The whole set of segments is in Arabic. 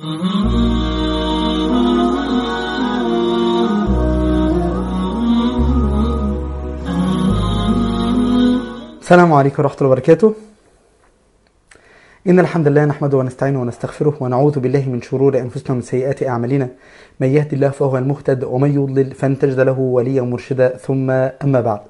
السلام عليكم ورحمة الله وبركاته. إن الحمد لله نحمده ونستعينه ونستغفره ونعوذ بالله من شرور أنفسنا ومن سيئات أعمالنا. من يهد الله فهو المهتد ومن يضلل فلن تجد له وليا مرشدا. ثم أما بعد.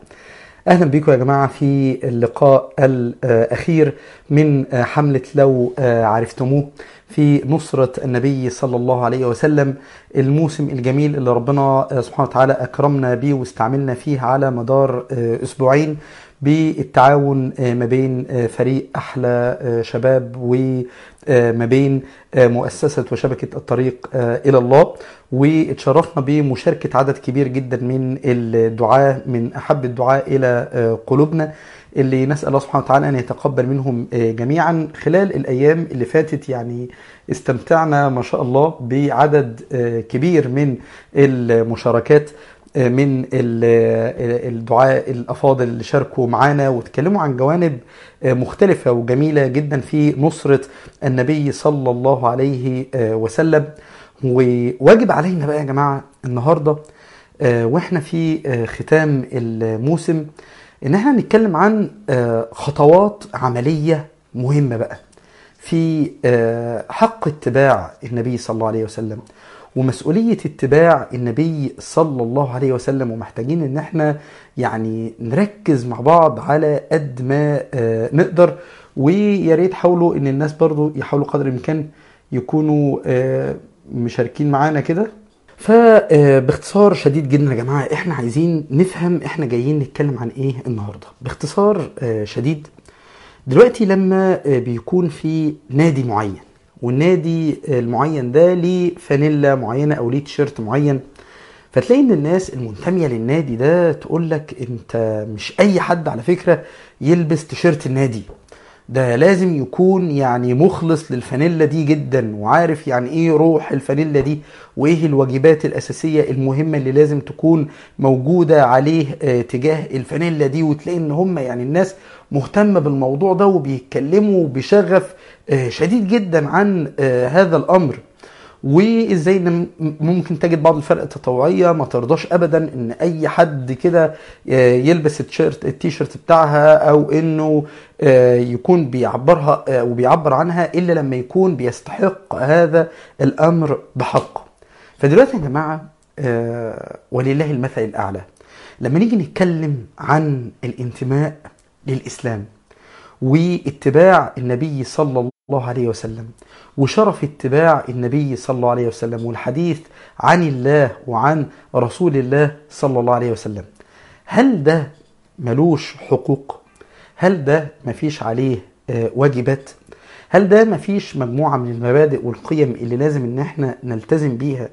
أهلا بكم يا جماعة في اللقاء الأخير من حملة لو عرفتموه في نصرة النبي صلى الله عليه وسلم الموسم الجميل اللي ربنا سبحانه وتعالى أكرمنا به واستعملنا فيه على مدار أسبوعين. بالتعاون ما بين فريق أحلى شباب وما بين مؤسسة وشبكة الطريق إلى الله. واتشرفنا بمشاركة عدد كبير جدا من الدعاة من أحب الدعاء إلى قلوبنا اللي نسأل الله سبحانه وتعالى أن يتقبل منهم جميعا. خلال الأيام اللي فاتت يعني استمتعنا ما شاء الله بعدد كبير من المشاركات. من الدعاء الأفاضل اللي شاركوا معانا واتكلموا عن جوانب مختلفة وجميلة جدا في نصرة النبي صلى الله عليه وسلم. وواجب علينا بقى يا جماعة النهارده وإحنا في ختام الموسم إن إحنا نتكلم عن خطوات عملية مهمة بقى في حق اتباع النبي صلى الله عليه وسلم. ومسؤولية اتباع النبي صلى الله عليه وسلم ومحتاجين إن إحنا يعني نركز مع بعض على قد ما نقدر. ويا ريت حاولوا إن الناس برضو يحاولوا قدر الإمكان يكونوا مشاركين معانا كده. فباختصار شديد جدا يا جماعة إحنا عايزين نفهم إحنا جايين نتكلم عن إيه النهاردة. باختصار شديد دلوقتي لما بيكون في نادي معين والنادي المعين ده ليه فانيلا معينة أو ليه تيشيرت معين. فتلاقي إن الناس المنتمية للنادي ده تقول لك أنت مش أي حد على فكرة يلبس تيشيرت النادي. ده لازم يكون يعني مخلص للفانيلا دي جدا وعارف يعني إيه روح الفانيلا دي وإيه الواجبات الأساسية المهمة اللي لازم تكون موجودة عليه آه تجاه الفانيلا دي. وتلاقي إن هم يعني الناس مهتمة بالموضوع ده وبيتكلموا بشغف شديد جدا عن آه هذا الأمر. وإزاي إن ممكن تجد بعض الفرق التطوعيه ما ترضاش ابدا إن أي حد كده يلبس التيشيرت التيشيرت بتاعها أو إنه يكون بيعبرها وبيعبر عنها إلا لما يكون بيستحق هذا الأمر بحق. فدلوقتي يا جماعة ولله المثل الأعلى. لما نيجي نتكلم عن الانتماء للإسلام واتباع النبي صلى الله عليه وسلم. وشرف اتباع النبي صلى الله عليه وسلم والحديث عن الله وعن رسول الله صلى الله عليه وسلم. هل ده ملوش حقوق؟ هل ده مفيش عليه واجبات؟ هل ده مفيش مجموعة من المبادئ والقيم اللي لازم إن إحنا نلتزم بيها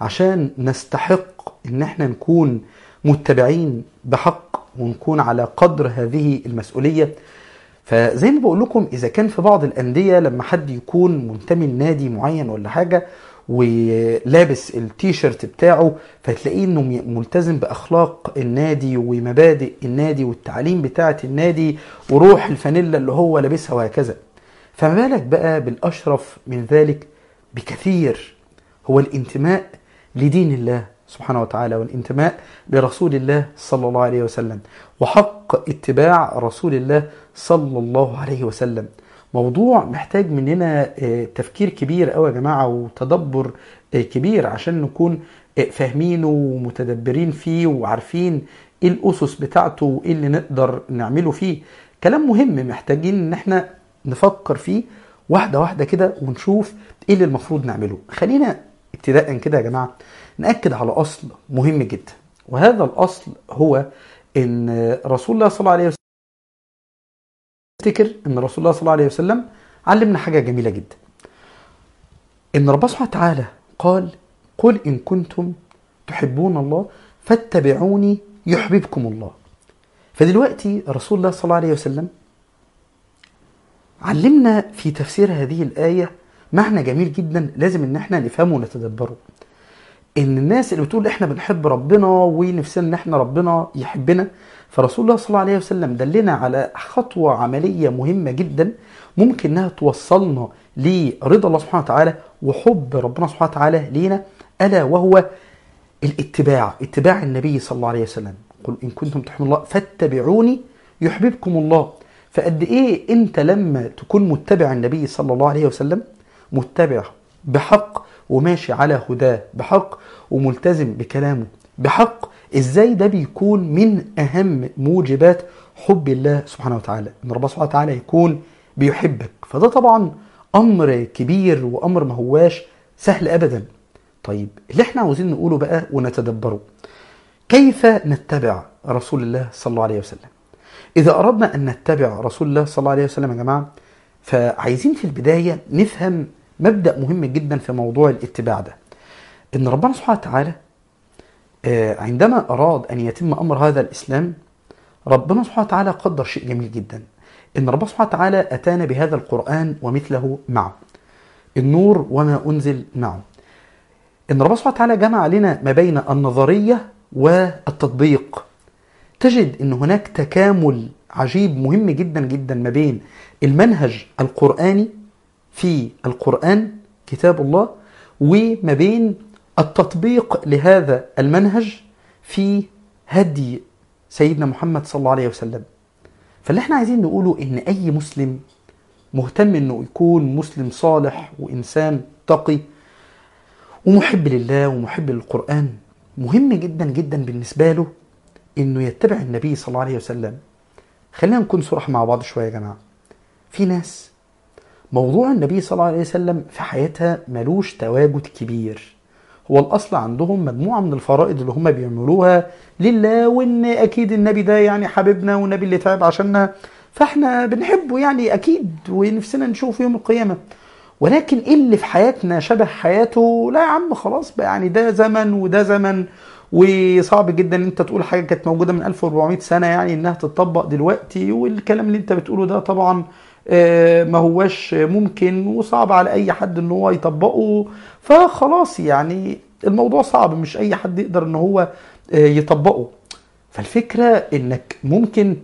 عشان نستحق إن إحنا نكون متبعين بحق ونكون على قدر هذه المسؤولية؟ فزي ما بقول لكم إذا كان في بعض الأندية لما حد يكون منتمي لنادي معين ولا حاجة ولابس التيشيرت بتاعه فتلاقيه إنه ملتزم بأخلاق النادي ومبادئ النادي والتعليم بتاعة النادي وروح الفانيلا اللي هو لابسها وهكذا. فما بالك بقى بالأشرف من ذلك؟ بكثير. هو الانتماء لدين الله. سبحانه وتعالى والانتماء لرسول الله صلى الله عليه وسلم وحق اتباع رسول الله صلى الله عليه وسلم. موضوع محتاج مننا تفكير كبير قوي يا جماعة وتدبر كبير عشان نكون فاهمينه ومتدبرين فيه وعارفين إيه الأسس بتاعته وإيه اللي نقدر نعمله فيه. كلام مهم محتاجين إن إحنا نفكر فيه واحدة واحدة كده ونشوف إيه اللي المفروض نعمله. خلينا ابتداء كده يا جماعة. نأكد على أصل مهم جدا. وهذا الأصل هو إن رسول الله صلى الله عليه وسلم افتكر إن رسول الله صلى الله عليه وسلم علمنا حاجة جميلة جدا. إن ربنا سبحانه وتعالى قال قل إن كنتم تحبون الله فاتبعوني يحببكم الله. فدلوقتي رسول الله صلى الله عليه وسلم علمنا في تفسير هذه الآية معنى جميل جدا لازم إن إحنا نفهمه ونتدبره. الناس اللي بتقول إحنا بنحب ربنا ونفسنا ان إحنا ربنا يحبنا فرسول الله صلى الله عليه وسلم دلنا على خطوة عملية مهمة جدا ممكن إنها توصلنا لرضا الله سبحانه وتعالى وحب ربنا سبحانه وتعالى لينا ألا وهو الاتباع اتباع النبي صلى الله عليه وسلم. قل إن كنتم تحبون الله فاتبعوني يحببكم الله. فقد إيه أنت لما تكون متبع النبي صلى الله عليه وسلم؟ متبع بحق وماشي على هداه بحق وملتزم بكلامه بحق. إزاي ده بيكون من أهم موجبات حب الله سبحانه وتعالى؟ إن ربنا سبحانه وتعالى يكون بيحبك. فده طبعا أمر كبير وأمر ما هواش سهل ابدا. طيب اللي إحنا عاوزين نقوله بقى ونتدبره. كيف نتبع رسول الله صلى الله عليه وسلم؟ إذا أردنا أن نتبع رسول الله صلى الله عليه وسلم يا جماعة فعايزين في البداية نفهم مبدأ مهم جدا في موضوع الاتباع ده. إن ربنا سبحانه وتعالى عندما أراد أن يتم أمر هذا الإسلام ربنا سبحانه وتعالى قدر شيء جميل جدا. إن ربنا سبحانه وتعالى أتانا بهذا القرآن ومثله معه. النور وما أنزل معه. إن ربنا سبحانه وتعالى جمع لنا ما بين النظرية والتطبيق. تجد أن هناك تكامل عجيب مهم جدا جدا ما بين المنهج القرآني في القرآن كتاب الله وما بين التطبيق لهذا المنهج في هدي سيدنا محمد صلى الله عليه وسلم. فاللي إحنا عايزين نقوله إن أي مسلم مهتم إنه يكون مسلم صالح وإنسان تقي ومحب لله ومحب للقرآن مهم جدا جدا بالنسبة له إنه يتبع النبي صلى الله عليه وسلم. خلينا نكون صراحة مع بعض شوية يا جماعة. في ناس موضوع النبي صلى الله عليه وسلم في حياتها ملوش تواجد كبير. هو الأصل عندهم مجموعة من الفرائض اللي هم بيعملوها لله وإن أكيد النبي ده يعني حبيبنا والنبي اللي تعب عشاننا فإحنا بنحبه يعني أكيد ونفسنا نشوفه يوم القيامة. ولكن إيه اللي في حياتنا شبه حياته؟ لا يا عم خلاص بقى يعني ده زمن وده زمن. وصعب جدا إن أنت تقول حاجة كانت موجودة من 1400 سنة يعني إنها تتطبق دلوقتي والكلام اللي أنت بتقوله ده طبعا ما هواش ممكن وصعب على أي حد إن هو يطبقه. فخلاص يعني الموضوع صعب مش أي حد يقدر إن هو يطبقه. فالفكرة إنك ممكن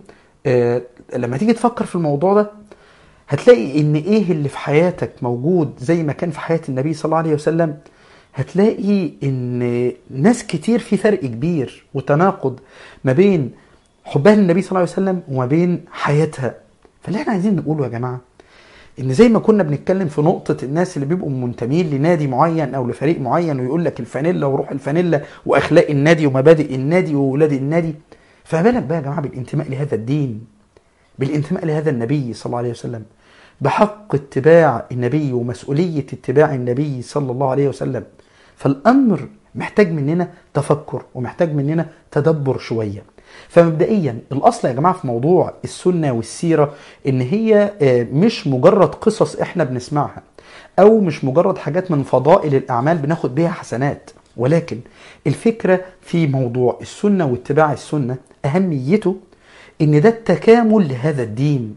لما تيجي تفكر في الموضوع ده هتلاقي إن إيه اللي في حياتك موجود زي ما كان في حياة النبي صلى الله عليه وسلم. هتلاقي إن ناس كتير في فرق كبير وتناقض ما بين حبها للنبي صلى الله عليه وسلم وما بين حياتها. فاللي إحنا عايزين نقوله يا جماعة إن زي ما كنا بنتكلم في نقطة الناس اللي بيبقوا منتمين لنادي معين أو لفريق معين ويقول لك الفانيلا وروح الفانيلا وأخلاق النادي ومبادئ النادي واولاد النادي فما بالك بقى يا جماعة بالانتماء لهذا الدين بالانتماء لهذا النبي صلى الله عليه وسلم بحق اتباع النبي ومسؤولية اتباع النبي صلى الله عليه وسلم. فالأمر محتاج مننا تفكر ومحتاج مننا تدبر شوية. فمبدئيا الأصل يا جماعة في موضوع السنة والسيرة إن هي مش مجرد قصص إحنا بنسمعها أو مش مجرد حاجات من فضائل الأعمال بناخد بيها حسنات ولكن الفكرة في موضوع السنة واتباع السنة أهميته إن ده التكامل لهذا الدين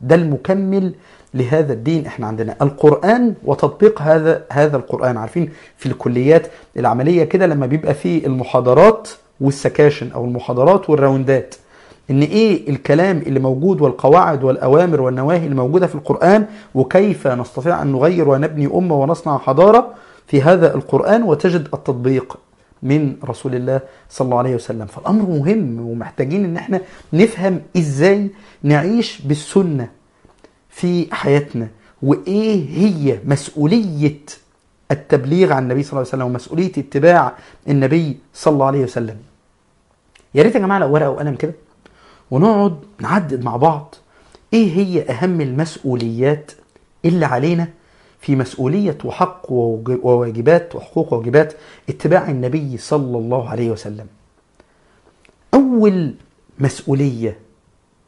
ده المكمل لهذا الدين. إحنا عندنا القرآن وتطبيق هذا هذا القرآن. عارفين في الكليات العملية كده لما بيبقى في المحاضرات والسكاشن أو المحاضرات والراوندات. إن إيه الكلام اللي موجود والقواعد والأوامر والنواهي اللي موجودة في القرآن وكيف نستطيع أن نغير ونبني أمة ونصنع حضارة في هذا القرآن وتجد التطبيق من رسول الله صلى الله عليه وسلم. فالأمر مهم ومحتاجين إن إحنا نفهم إزاي نعيش بالسنة في حياتنا وإيه هي مسؤولية التبليغ عن النبي صلى الله عليه وسلم ومسؤولية اتباع النبي صلى الله عليه وسلم. يا ريت يا جماعة لو ورقة وقلم كده ونقعد نعدد مع بعض إيه هي أهم المسؤوليات اللي علينا في مسؤولية وحق وواجبات وحقوق وواجبات اتباع النبي صلى الله عليه وسلم. أول مسؤولية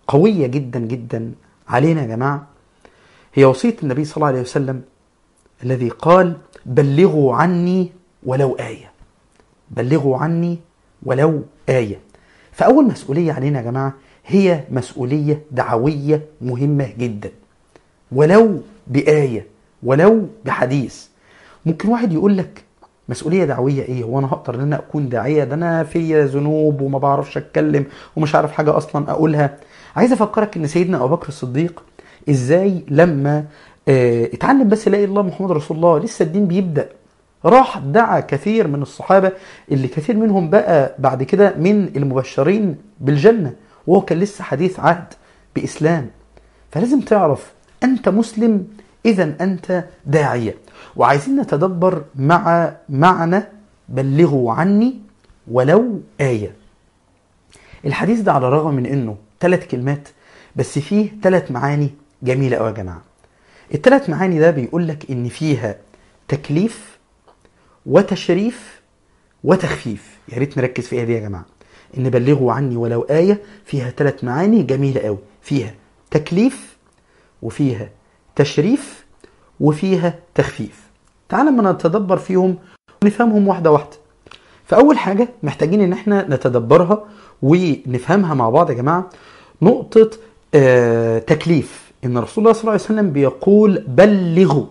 قوية جدا جدا علينا يا جماعة هي وصية النبي صلى الله عليه وسلم الذي قال بلغوا عني ولو آية. بلغوا عني ولو آية. فأول مسؤولية علينا يا جماعة هي مسؤولية دعوية مهمة جدا. ولو بآية ولو بحديث. ممكن واحد يقول لك مسؤولية دعوية إيه؟ هو أنا هقدر إن أنا أكون داعية؟ ده أنا فيا ذنوب وما بعرفش أتكلم ومش عارف حاجة أصلا أقولها. عايز أفكرك إن سيدنا أبو بكر الصديق إزاي لما آه، اتعلم بس لا إله إلا الله محمد رسول الله لسه الدين بيبدأ. راح دعا كثير من الصحابة اللي كثير منهم بقى بعد كده من المبشرين بالجنة وهو كان لسه حديث عهد بإسلام. فلازم تعرف أنت مسلم اذا أنت داعية. وعايزين نتدبر مع معنى بلغوا عني ولو آية. الحديث ده على الرغم من إنه ثلاث كلمات بس فيه ثلاث معاني جميلة قوي يا جماعة. الثلاث معاني ده بيقول لك إن فيها تكليف وتشريف وتخفيف. يا ريت نركز فيها دي يا جماعة؟ إن بلغوا عني ولو آية فيها ثلاث معاني جميلة قوي. فيها تكليف وفيها تشريف وفيها تخفيف. تعال ما نتدبر فيهم ونفهمهم واحدة واحدة. فأول حاجة محتاجين إن إحنا نتدبرها ونفهمها مع بعض يا جماعة. نقطة آه تكليف. إن رسول الله صلى الله عليه وسلم بيقول بلغوا.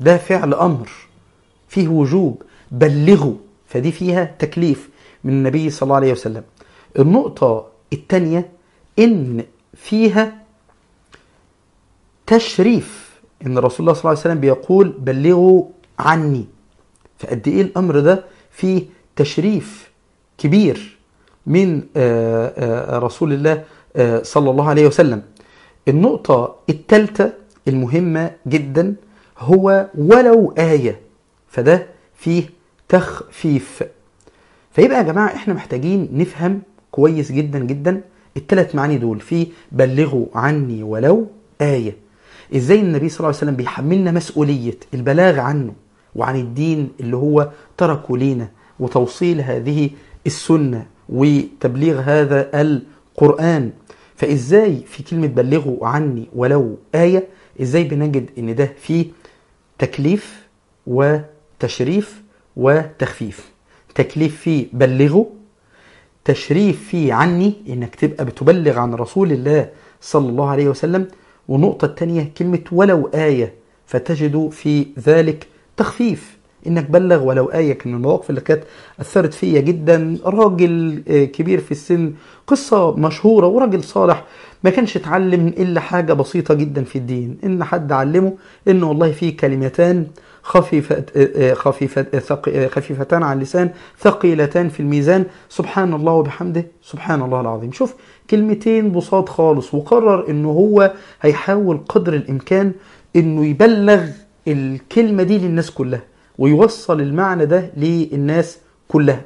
ده فعل أمر. فيه وجوب. بلغوا. فدي فيها تكليف من النبي صلى الله عليه وسلم. النقطة الثانية إن فيها تشريف. إن رسول الله صلى الله عليه وسلم بيقول بلغوا عني. فقد إيه الأمر ده؟ فيه تشريف كبير من آه، آه، رسول الله آه، صلى الله عليه وسلم. النقطة الثالثة المهمة جدا هو ولو آية فده فيه تخفيف. فيبقى يا جماعة إحنا محتاجين نفهم كويس جدا جدا الثلاث معاني دول. في بلغوا عني ولو آية. إزاي النبي صلى الله عليه وسلم بيحملنا مسؤولية البلاغ عنه وعن الدين اللي هو تركه لينا وتوصيل هذه السنة وتبليغ هذا القرآن؟ فإزاي في كلمة بلغوا عني ولو آية إزاي بنجد إن ده فيه تكليف وتشريف وتخفيف؟ تكليف فيه بلغوا تشريف فيه عني إنك تبقى بتبلغ عن رسول الله صلى الله عليه وسلم. والنقطة الثانية كلمة ولو آية فتجد في ذلك تخفيف. إنك بلغ ولو آية كان من المواقف اللي كانت أثرت فيا جدا. راجل آه، كبير في السن قصة مشهورة وراجل صالح ما كانش اتعلم إلا حاجة بسيطة جدا في الدين إن حد علمه إن والله في كلمتان خفيفة خفيفة ثق- خفيفتان على اللسان ثقيلتان في الميزان. سبحان الله وبحمده. سبحان الله العظيم. شوف كلمتين بساط خالص وقرر انه هو هيحاول قدر الإمكان إنه يبلغ الكلمة دي للناس كلها. ويوصل المعنى ده للناس كلها.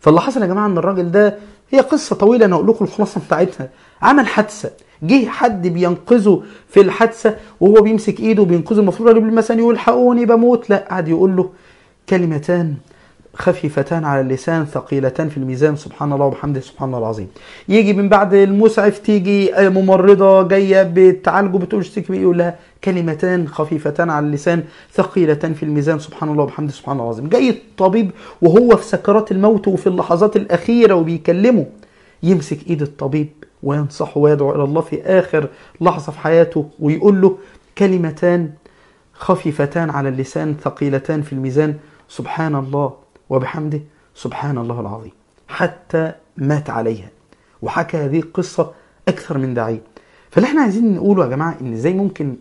فاللي حصل يا جماعة إن الراجل ده هي قصة طويلة أنا أقول لكم الخلاصة بتاعتها. عمل حادثة. جه حد بينقذه في الحادثة وهو بيمسك إيده وبينقذه المفروض الراجل مثلا يقول الحقوني بموت. لا قعد يقول له كلمتان. خفيفتان على اللسان ثقيلتان في الميزان. سبحان الله وبحمده سبحان الله العظيم. يجي من بعد المسعف تيجي ممرضة جاية بتعالجه بتقول اشتكي يقول لها كلمتان خفيفتان على اللسان ثقيلتان في الميزان. سبحان الله وبحمده سبحان الله العظيم. جاي الطبيب وهو في سكرات الموت وفي اللحظات الأخيرة وبيكلمه يمسك إيد الطبيب وينصحه ويدعو إلى الله في آخر لحظة في حياته ويقول له كلمتان خفيفتان على اللسان ثقيلتان في الميزان. سبحان الله وبحمده سبحان الله العظيم. حتى مات عليها. وحكى هذه القصة أكثر من داعيه فاللي إحنا عايزين نقوله يا جماعة إن إزاي ممكن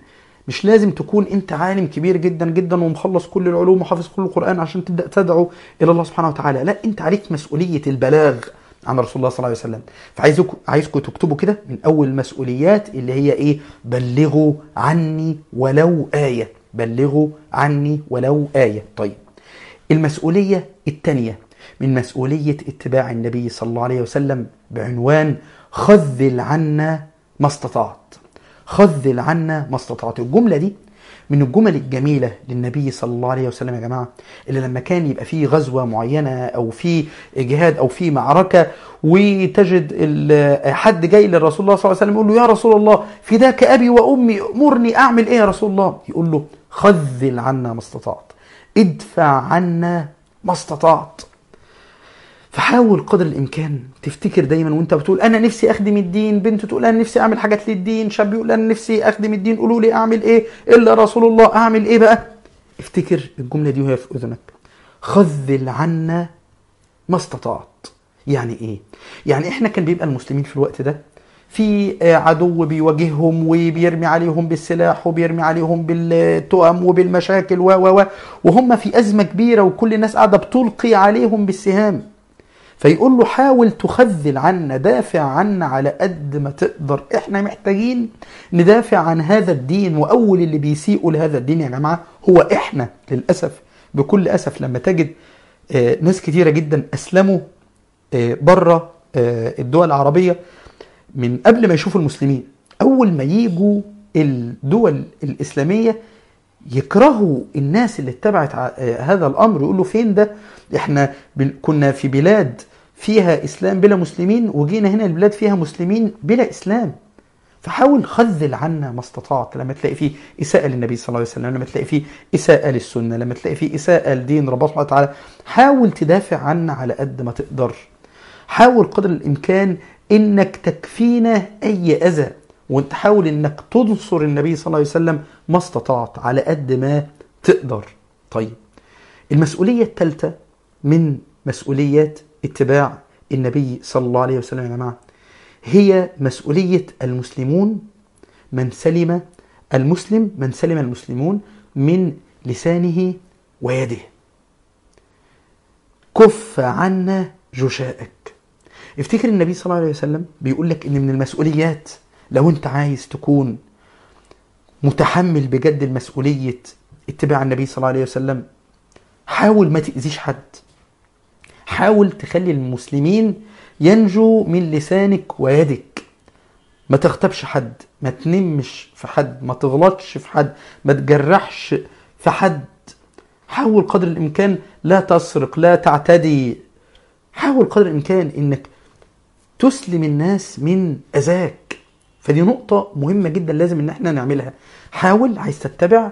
مش لازم تكون أنت عالم كبير جدا جدا ومخلص كل العلوم وحافظ كل القرآن عشان تبدأ تدعو إلى الله سبحانه وتعالى. لا أنت عليك مسؤولية البلاغ عن رسول الله صلى الله عليه وسلم. فعايزكم عايزكم تكتبوا كده من أول المسؤوليات اللي هي إيه؟ بلغوا عني ولو آية. بلغوا عني ولو آية. طيب. المسؤولية الثانية من مسؤولية اتباع النبي صلى الله عليه وسلم بعنوان خذل عنا ما استطعت. خذل عنا ما استطعت. الجملة دي من الجمل الجميلة للنبي صلى الله عليه وسلم يا جماعة اللي لما كان يبقى فيه غزوة معينة أو في جهاد أو في معركة وتجد حد جاي للرسول الله صلى الله عليه وسلم يقول له يا رسول الله فداك أبي وأمي أمرني أعمل إيه يا رسول الله؟ يقول له خذل عنا ما استطعت. ادفع عنا ما استطعت. فحاول قدر الإمكان. تفتكر دايما وأنت بتقول أنا نفسي أخدم الدين. بنت تقول أنا نفسي أعمل حاجات للدين. شاب يقول أنا نفسي أخدم الدين. قولوا لي أعمل إيه؟ إلا رسول الله. أعمل إيه بقى؟ افتكر الجملة دي وهي في أذنك. خذل عنا ما استطعت. يعني إيه؟ يعني إحنا كان بيبقى المسلمين في الوقت ده في آه، عدو بيواجههم وبيرمي عليهم بالسلاح وبيرمي عليهم بالتهم وبالمشاكل و وهم في أزمة كبيرة وكل الناس قاعدة بتلقي عليهم بالسهام. فيقول له حاول تخذل عنا دافع عنا على قد ما تقدر. إحنا محتاجين ندافع عن هذا الدين وأول اللي بيسيئوا لهذا الدين يا جماعة هو إحنا. للأسف بكل أسف لما تجد آه، ناس كتيرة جدا أسلموا آه، بره الدول العربية من قبل ما يشوفوا المسلمين أول ما يجوا الدول الإسلامية يكرهوا الناس اللي اتبعت آه، هذا الأمر يقولوا فين ده؟ إحنا كنا في بلاد فيها إسلام بلا مسلمين وجينا هنا البلاد فيها مسلمين بلا إسلام. فحاول خذل عنا ما استطعت لما تلاقي فيه إساءة للنبي صلى الله عليه وسلم لما تلاقي فيه إساءة للسنة لما تلاقي فيه إساءة لدين ربنا سبحانه وتعالى. حاول تدافع عنا على قد ما تقدر. حاول قدر الإمكان إنك تكفينا أي أذى وأنت حاول إنك تنصر النبي صلى الله عليه وسلم ما استطعت على قد ما تقدر. طيب المسؤولية الثالثة من مسؤوليات اتباع النبي صلى الله عليه وسلم يا جماعة هي مسؤولية المسلمون من سلم المسلم من سلم المسلمون من لسانه ويده. كف عنا جشاءك افتكر النبي صلى الله عليه وسلم بيقول لك إن من المسؤوليات لو أنت عايز تكون متحمل بجد المسؤولية اتباع النبي صلى الله عليه وسلم حاول ما تأذيش حد. حاول تخلي المسلمين ينجو من لسانك ويدك. ما تغتابش حد ما تنمش في حد ما تغلطش في حد ما تجرحش في حد. حاول قدر الإمكان لا تسرق لا تعتدي. حاول قدر الإمكان إنك تسلم الناس من أذاك. فدي نقطة مهمة جدا لازم إن إحنا نعملها. حاول عايز تتبع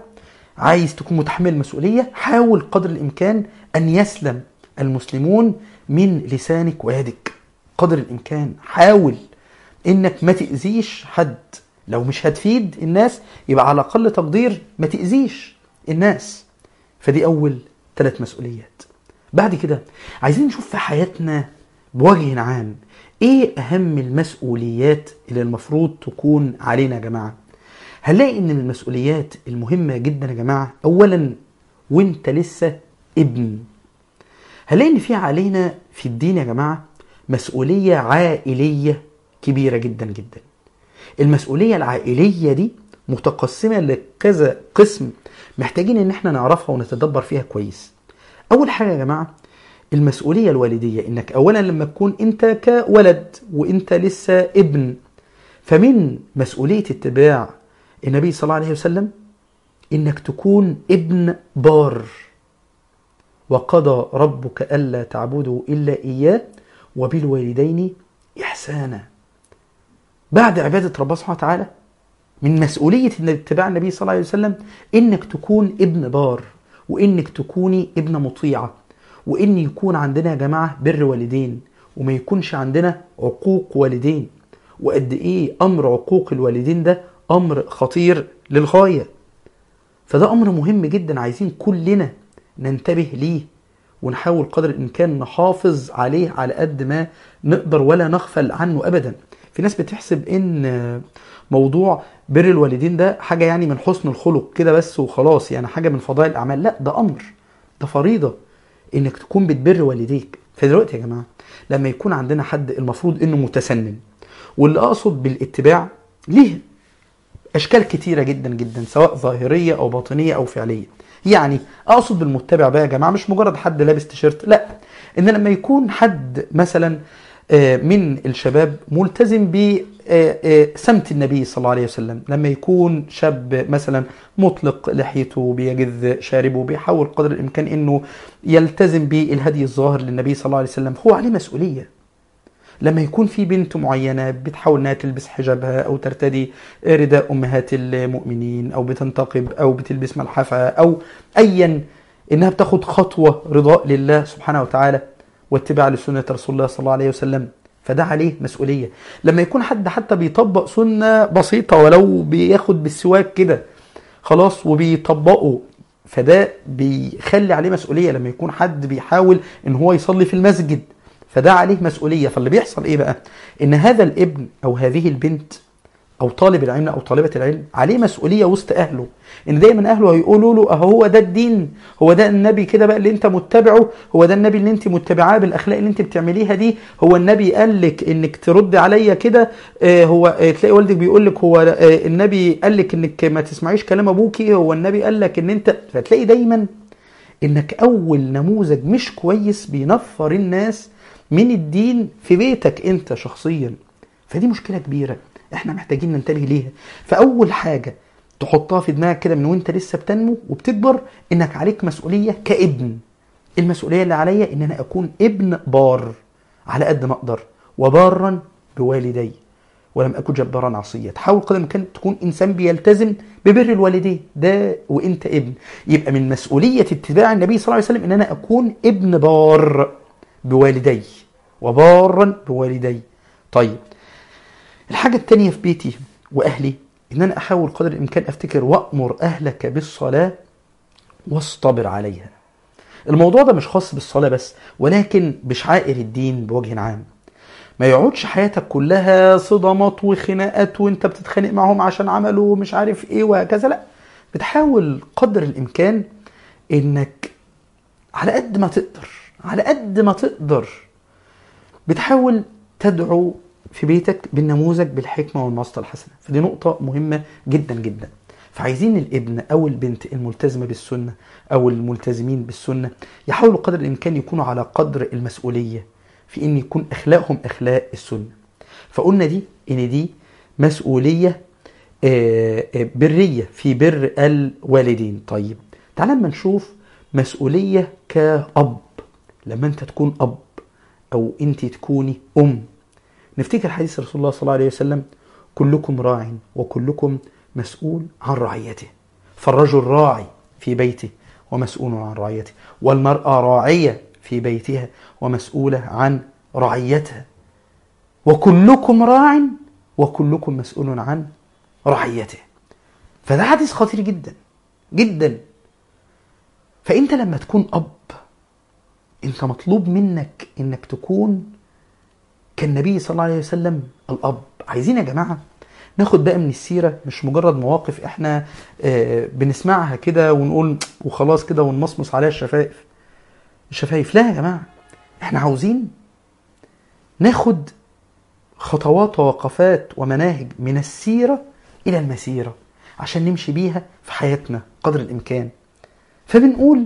عايز تكون متحمل المسؤولية حاول قدر الإمكان أن يسلم المسلمون من لسانك ويدك. قدر الإمكان. حاول. إنك ما تأذيش حد. لو مش هتفيد الناس يبقى على أقل تقدير ما تأذيش الناس. فدي أول ثلاث مسؤوليات. بعد كده عايزين نشوف في حياتنا بوجه عام إيه أهم المسؤوليات اللي المفروض تكون علينا يا جماعة؟ هنلاقي إن من المسؤوليات المهمة جدا يا جماعة اولا وإنت لسه ابن. هنلاقي إن في علينا في الدين يا جماعة مسؤولية عائلية كبيرة جدا جدا. المسؤولية العائلية دي متقسمة لكذا قسم محتاجين إن إحنا نعرفها ونتدبر فيها كويس. أول حاجة يا جماعة المسؤولية الوالدية إنك اولا لما تكون أنت كولد وأنت لسه ابن. فمن مسؤولية اتباع النبي صلى الله عليه وسلم إنك تكون ابن بار. وقضى ربك ألا تعبدوا إلا إياه وبالوالدين إحسانا. بعد عبادة ربنا سبحانه وتعالى من مسؤولية ان اتباع النبي صلى الله عليه وسلم إنك تكون ابن بار وإنك تكوني ابن مطيعة. وإن يكون عندنا يا جماعة بر والدين وما يكونش عندنا عقوق والدين. وقد إيه أمر عقوق الوالدين ده أمر خطير للغاية. فده أمر مهم جدا عايزين كلنا ننتبه ليه ونحاول قدر الإمكان نحافظ عليه على قد ما نقدر ولا نغفل عنه ابدا. في ناس بتحسب إن موضوع بر الوالدين ده حاجة يعني من حسن الخلق كده بس وخلاص يعني حاجة من فضائل الأعمال. لا ده أمر ده فريضة. إنك تكون بتبر والديك. فدلوقتي يا جماعة لما يكون عندنا حد المفروض إنه متسنن واللي أقصد بالاتباع ليه أشكال كتيرة جدا جدا سواء ظاهرية أو باطنية أو فعلية. يعني أقصد بالمتبع بقى يا جماعة مش مجرد حد لابس تيشيرت لأ. إن لما يكون حد مثلا من الشباب ملتزم ب آه، آه، النبي صلى الله عليه وسلم. لما يكون شاب مثلا مطلق لحيته بيجذ شاربه بيحاول قدر الإمكان إنه يلتزم بالهدي الظاهر للنبي صلى الله عليه وسلم هو عليه مسؤولية. لما يكون في بنت معينة بتحاول إنها تلبس حجابها أو ترتدي رداء أمهات المؤمنين أو بتنتقب أو بتلبس ملحفة أو ايا إنها بتاخد خطوة رضاء لله سبحانه وتعالى. واتباع لسنة رسول الله صلى الله عليه وسلم فده عليه مسؤولية. لما يكون حد حتى بيطبق سنة بسيطة ولو بياخد بالسواك كده خلاص وبيطبقه فده بيخلي عليه مسؤولية. لما يكون حد بيحاول إن هو يصلي في المسجد فده عليه مسؤولية. فاللي بيحصل إيه بقى؟ إن هذا الابن أو هذه البنت أو طالب العلم أو طالبة العلم عليه مسؤولية وسط أهله إن دايما أهله هيقولوا له هو ده الدين هو ده النبي كده بقى اللي أنت متبعه هو ده النبي اللي أنت متبعاه بالأخلاق اللي أنت بتعمليها دي هو النبي قال لك إنك ترد عليا كده آه هو آه تلاقي والدك بيقول لك هو آه النبي قال لك إنك ما تسمعيش كلام ابوكي هو النبي قال لك إن أنت فتلاقي دايما إنك أول نموذج مش كويس بينفر الناس من الدين في بيتك أنت شخصيا. فدي مشكلة كبيرة. إحنا محتاجين ننتبه ليها. فأول حاجة تحطها في دماغك كده من وانت لسه بتنمو وبتكبر إنك عليك مسؤولية كابن. المسؤولية اللي عليا إن أنا أكون ابن بار على قد ما أقدر وبارا بوالدي ولم أكن جبارا عصيا. تحاول قدر الإمكان تكون إنسان بيلتزم ببر الوالدين. ده وإنت ابن. يبقى من مسؤولية اتباع النبي صلى الله عليه وسلم إن أنا أكون ابن بار بوالدي وبارا بوالدي. طيب الحاجة التانية في بيتي وأهلي إن أنا أحاول قدر الإمكان أفتكر وأمر أهلك بالصلاة واصطبر عليها. الموضوع ده مش خاص بالصلاة بس ولكن بشعائر الدين بوجه عام. ما يقعدش حياتك كلها صدمات وخناقات وأنت بتتخانق معهم عشان عملوا مش عارف إيه وهكذا لأ. بتحاول قدر الإمكان إنك على قد ما تقدر على قد ما تقدر بتحاول تدعو في بيتك بالنموذج بالحكمة والمواسطة الحسنة. فدي نقطة مهمة جدا جدا. فعايزين الابن أو البنت الملتزمة بالسنة أو الملتزمين بالسنة يحاولوا قدر الإمكان يكونوا على قدر المسؤولية في إن يكون أخلاقهم أخلاق السنة. فقلنا دي إن دي مسؤولية برية في بر الوالدين. طيب تعال لما نشوف مسؤولية كأب. لما أنت تكون أب أو أنت تكوني أم. نفتكر حديث رسول الله صلى الله عليه وسلم كلكم راع وكلكم مسؤول عن رعيته فالرجل راعي في بيته ومسؤول عن رعيته والمرأة راعية في بيتها ومسؤولة عن رعيتها وكلكم راع وكلكم مسؤول عن رعيته. فده حديث خطير جدا جدا. فأنت لما تكون أب أنت مطلوب منك إنك تكون كالنبي صلى الله عليه وسلم الأب. عايزين يا جماعة ناخد بقى من السيرة مش مجرد مواقف إحنا آه بنسمعها كده ونقول وخلاص كده ونمصمص عليها الشفايف. الشفايف لا يا جماعة إحنا عاوزين ناخد خطوات ووقفات ومناهج من السيرة إلى المسيرة عشان نمشي بيها في حياتنا قدر الإمكان. فبنقول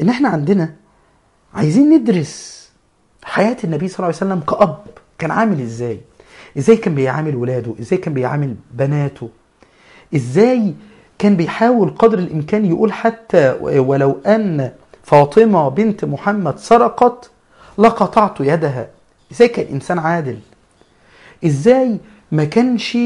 إن إحنا عندنا عايزين ندرس حياة النبي صلى الله عليه وسلم كأب. كان عامل إزاي؟ إزاي كان بيعامل ولاده؟ إزاي كان بيعامل بناته؟ إزاي كان بيحاول قدر الإمكان يقول حتى ولو أن فاطمة بنت محمد سرقت لقطعت يدها. إزاي كان إنسان عادل؟ إزاي ما كانش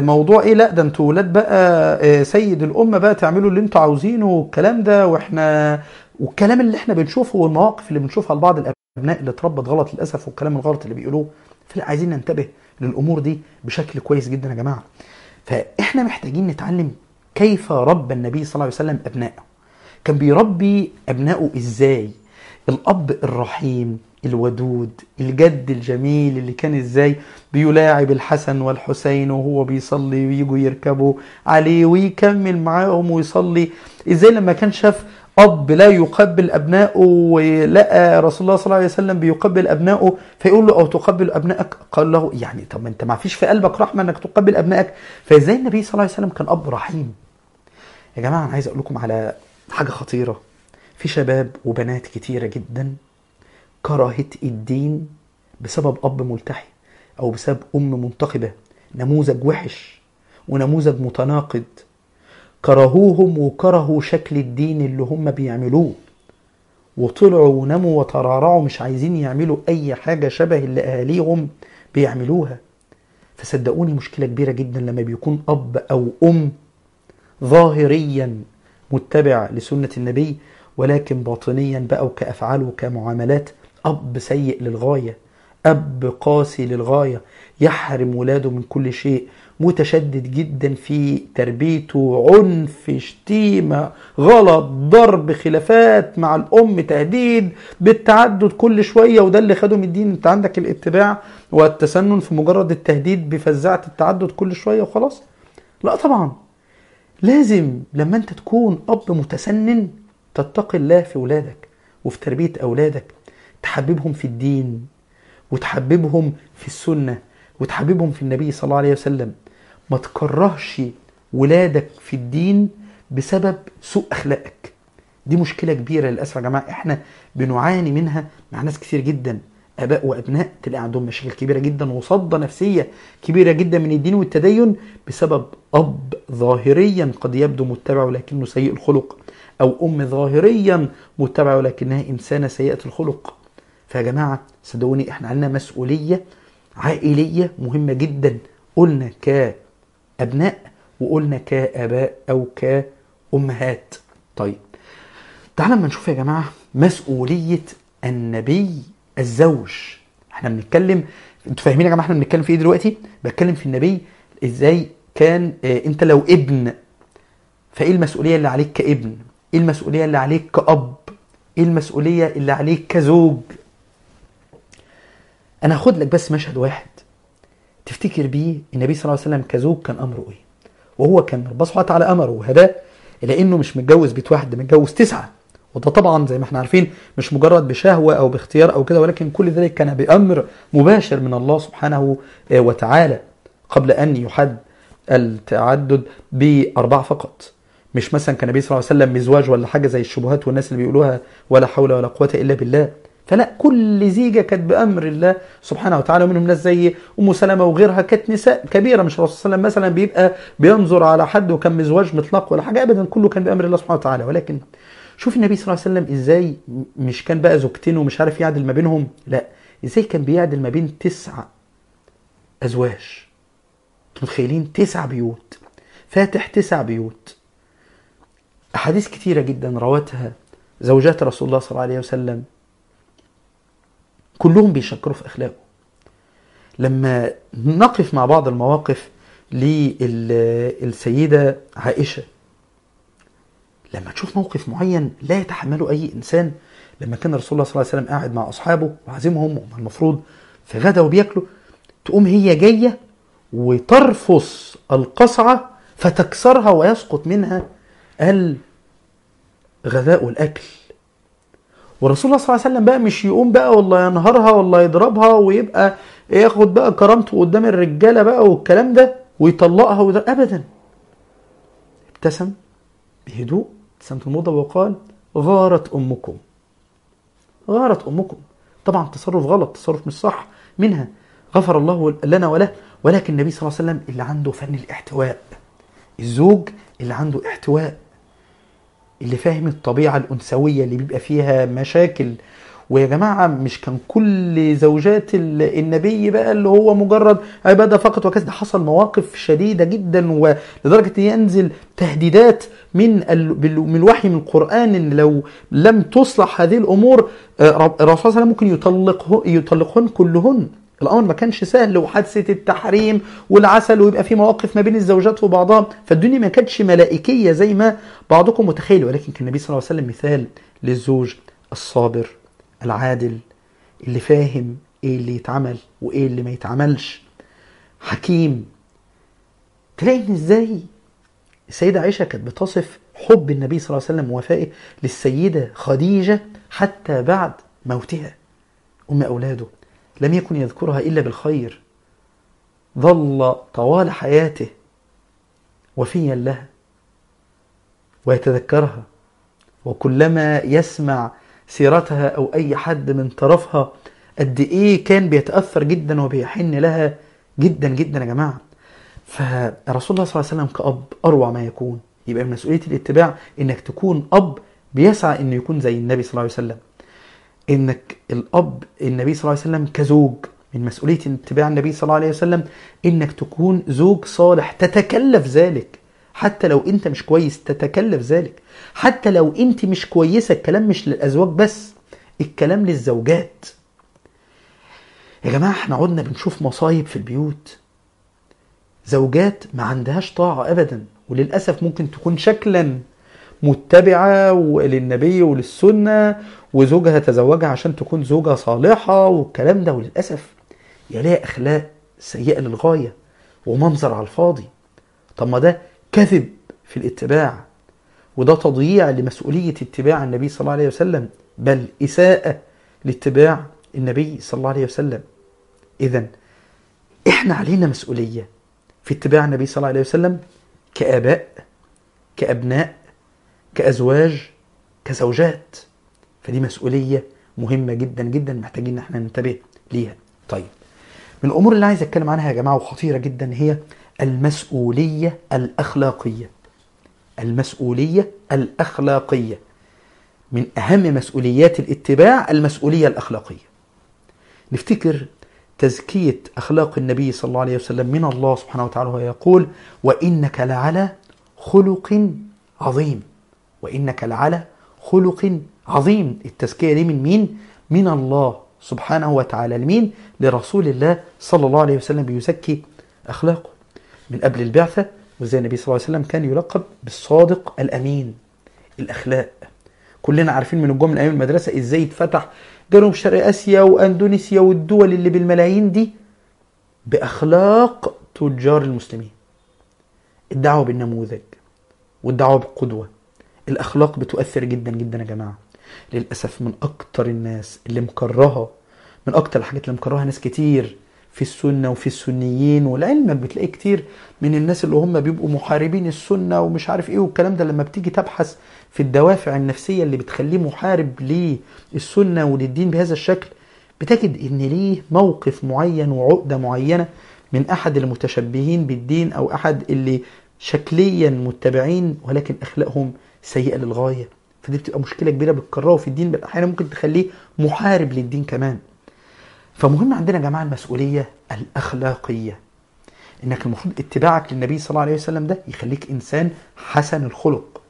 موضوع إيه؟ لا ده أنتوا ولاد بقى سيد الأمة بقى تعملوا اللي أنتوا عاوزينه والكلام ده وإحنا والكلام اللي إحنا بنشوفه والمواقف اللي بنشوفها لبعض الابناء اللي اتربت غلط للأسف والكلام الغلط اللي بيقولوه فلا عايزين ننتبه للأمور دي بشكل كويس جدا يا جماعة. فإحنا محتاجين نتعلم كيف ربى النبي صلى الله عليه وسلم أبنائه. كان بيربي أبنائه إزاي؟ الأب الرحيم الودود الجد الجميل اللي كان إزاي؟ بيلاعب الحسن والحسين وهو بيصلي ويجوا يركبوا عليه ويكمل معاهم ويصلي. إزاي لما كان شاف اب لا يقبل ابنائه ولقى رسول الله صلى الله عليه وسلم بيقبل ابنائه فيقول له أو تقبل أبنائك؟ قال له يعني طب أنت ما فيش في قلبك رحمة إنك تقبل أبنائك. فإزاي النبي صلى الله عليه وسلم كان أب رحيم؟ يا جماعة أنا عايز أقول لكم على حاجة خطيرة. في شباب وبنات كتيرة جدا كرهت الدين بسبب أب ملتحي أو بسبب أم منتقبة. نموذج وحش ونموذج متناقض. كرهوهم وكرهوا شكل الدين اللي هم بيعملوه. وطلعوا ونموا وترعرعوا مش عايزين يعملوا أي حاجة شبه اللي أهاليهم بيعملوها. فصدقوني مشكلة كبيرة جدا لما بيكون أب أو أم ظاهريا متبع لسنة النبي ولكن باطنيا بقى وكأفعال وكمعاملات أب سيء للغاية أب قاسي للغاية يحرم ولاده من كل شيء متشدد جدا في تربيته عنف شتيمة غلط ضرب خلافات مع الأم تهديد بالتعدد كل شوية وده اللي خده من الدين. انت عندك الاتباع والتسنن في مجرد التهديد بفزاعة التعدد كل شوية وخلاص؟ لا طبعا. لازم لما انت تكون أب متسنن تتقي الله في ولادك وفي تربية أولادك تحببهم في الدين وتحببهم في السنة وتحببهم في النبي صلى الله عليه وسلم. ما تكرهش ولادك في الدين بسبب سوء أخلاقك. دي مشكلة كبيرة للأسف يا جماعة إحنا بنعاني منها مع ناس كتير جدا. آباء وأبناء تلاقي عندهم مشاكل كبيرة جدا وصدة نفسية كبيرة جدا من الدين والتدين بسبب أب ظاهريا قد يبدو متبع ولكنه سيء الخلق أو أم ظاهريا متبعه ولكنها إنسانة سيئة الخلق. فيا جماعة صدقوني إحنا عندنا مسؤولية عائلية مهمة جدا. قلنا كابناء وقلنا كاباء أو كامهات طيب تعالى اما نشوف يا جماعة مسؤولية النبي الزوج. إحنا بنتكلم أنتوا فاهمين يا جماعة إحنا بنتكلم في إيه دلوقتي؟ بتكلم في النبي إزاي كان آه أنت لو ابن فإيه المسؤولية اللي عليك كابن؟ إيه المسؤولية اللي عليك كأب؟ إيه المسؤولية اللي عليك كزوج؟ أنا هاخد لك بس مشهد واحد. تفتكر بيه النبي صلى الله عليه وسلم كزوج كان أمره إيه؟ وهو كان ربنا سبحانه وتعالى أمره وهداه إلى إنه مش متجوز بيت واحد ده متجوز تسعة. وده طبعا زي ما إحنا عارفين مش مجرد بشهوة أو باختيار أو كده ولكن كل ذلك كان بأمر مباشر من الله سبحانه وتعالى قبل أن يحد التعدد بأربعة فقط. مش مثلا كان النبي صلى الله عليه وسلم مزواج ولا حاجة زي الشبهات والناس اللي بيقولوها ولا حول ولا قوة إلا بالله. فلا كل زيجة كانت بأمر الله سبحانه وتعالى ومنهم ناس زي أم سلمة وغيرها كانت نساء كبيرة مش الرسول صلى الله عليه وسلم مثلا بيبقى بينظر على حد وكان مزواج مطلق ولا حاجة أبدا كله كان بأمر الله سبحانه وتعالى. ولكن شوف النبي صلى الله عليه وسلم إزاي مش كان بقى زوجتين ومش عارف يعدل ما بينهم لا إزاي كان بيعدل ما بين تسع أنتوا متخيلين؟ تسع بيوت فاتح تسع بيوت. أحاديث كتيرة جدا روتها زوجات رسول الله صلى الله عليه وسلم. كلهم بيشكروا في إخلاقه. لما نقف مع بعض المواقف للسيدة عائشة لما تشوف موقف معين لا يتحمله أي إنسان لما كان رسول الله صلى الله عليه وسلم قاعد مع أصحابه وعازمهم المفروض في غدا وبياكلوا تقوم هي جاية وترفص القصعة فتكسرها ويسقط منها الغذاء والأكل. ورسول الله صلى الله عليه وسلم بقى مش يقوم بقى والله ينهارها والله يضربها ويبقى ياخد بقى كرامته قدام الرجالة بقى والكلام ده ويطلقها وده ابدا. ابتسم بهدوء ابتسامة الموضة وقال غارت أمكم. غارت أمكم. طبعا تصرف غلط تصرف مش صح. منها غفر الله لنا وله ولكن النبي صلى الله عليه وسلم اللي عنده فن الاحتواء. الزوج اللي عنده احتواء. اللي فاهم الطبيعة الأنثوية اللي بيبقى فيها مشاكل. ويا جماعة مش كان كل زوجات النبي بقى اللي هو مجرد عبادة فقط وكذا. ده حصل مواقف شديدة جدا ولدرجة أن ينزل تهديدات من من الوحي من القرآن إن لو لم تصلح هذه الأمور الرسول صلى الله عليه وسلم ممكن يطلقه يطلقهن كلهن. الأمر ما كانش سهل وحادثة التحريم والعسل ويبقى في مواقف ما بين الزوجات وبعضها. فالدنيا ما كانتش ملائكية زي ما بعضكم متخيل ولكن كان النبي صلى الله عليه وسلم مثال للزوج الصابر العادل اللي فاهم إيه اللي يتعمل وإيه اللي ما يتعملش. حكيم. تلاقي إن إزاي؟ السيدة عائشة كانت بتصف حب النبي صلى الله عليه وسلم ووفائه للسيدة خديجة حتى بعد موتها أم أولاده. لم يكن يذكرها إلا بالخير. ظل طوال حياته وفيا لها ويتذكرها وكلما يسمع سيرتها أو أي حد من طرفها قد إيه كان بيتأثر جدا وبيحن لها جدا جدا يا جماعة. فرسول الله صلى الله عليه وسلم كأب أروع ما يكون. يبقى من مسؤولية الاتباع إنك تكون أب بيسعى إنه يكون زي النبي صلى الله عليه وسلم. إنك الأب النبي صلى الله عليه وسلم كزوج. من مسؤولية اتباع النبي صلى الله عليه وسلم إنك تكون زوج صالح. تتكلف ذلك. حتى لو أنت مش كويس تتكلف ذلك. حتى لو أنت مش كويسة الكلام مش للأزواج بس. الكلام للزوجات. يا جماعة إحنا عدنا بنشوف مصايب في البيوت. زوجات ما عندهاش طاعة أبدا وللأسف ممكن تكون شكلا. متبعة للنبي وللسنة وزوجها تزوجها عشان تكون زوجة صالحة والكلام ده. وللأسف يلاقي أخلاق سيئة للغاية ومنظر على الفاضي. طب ما ده كذب في الاتباع وده تضييع لمسؤولية اتباع النبي صلى الله عليه وسلم بل إساءة لاتباع النبي صلى الله عليه وسلم. إذا إحنا علينا مسؤولية في اتباع النبي صلى الله عليه وسلم كآباء كأبناء كأزواج كزوجات. فدي مسؤولية مهمة جدا جدا محتاجين إن إحنا ننتبه ليها. طيب من الأمور اللي عايز أتكلم عنها يا جماعة وخطيرة جدا هي المسؤولية الأخلاقية. المسؤولية الأخلاقية. من أهم مسؤوليات الاتباع المسؤولية الأخلاقية. نفتكر تزكية أخلاق النبي صلى الله عليه وسلم من الله سبحانه وتعالى وهو يقول وإنك لعلى خلق عظيم. وإنك لعلى خلق عظيم. التزكية دي من مين؟ من الله سبحانه وتعالى. لمين؟ لرسول الله صلى الله عليه وسلم بيزكي أخلاقه. من قبل البعثة وزي النبي صلى الله عليه وسلم كان يلقب بالصادق الأمين الأخلاق. كلنا عارفين من الجملة أيام المدرسة إزاي اتفتح جنوب شرق آسيا وأندونيسيا والدول اللي بالملايين دي بأخلاق تجار المسلمين. الدعوة بالنموذج والدعوة بالقدوة. الأخلاق بتؤثر جدا جدا يا جماعة. للأسف من أكتر الناس اللي مكرهة من أكتر الحاجات اللي مكرهها ناس كتير في السنة وفي السنيين ولعلمك بتلاقي كتير من الناس اللي هم بيبقوا محاربين السنة ومش عارف إيه والكلام ده لما بتيجي تبحث في الدوافع النفسية اللي بتخليه محارب للسنة وللدين بهذا الشكل بتجد إن ليه موقف معين وعقدة معينة من أحد المتشبهين بالدين أو أحد اللي شكليا متبعين ولكن أخلاقهم سيئة للغاية. فدي بتبقى مشكلة كبيرة بتكرهه في الدين بل أحيانا ممكن تخليه محارب للدين كمان. فمهم عندنا يا جماعة المسؤولية الأخلاقية. إنك المفروض اتباعك للنبي صلى الله عليه وسلم ده يخليك إنسان حسن الخلق.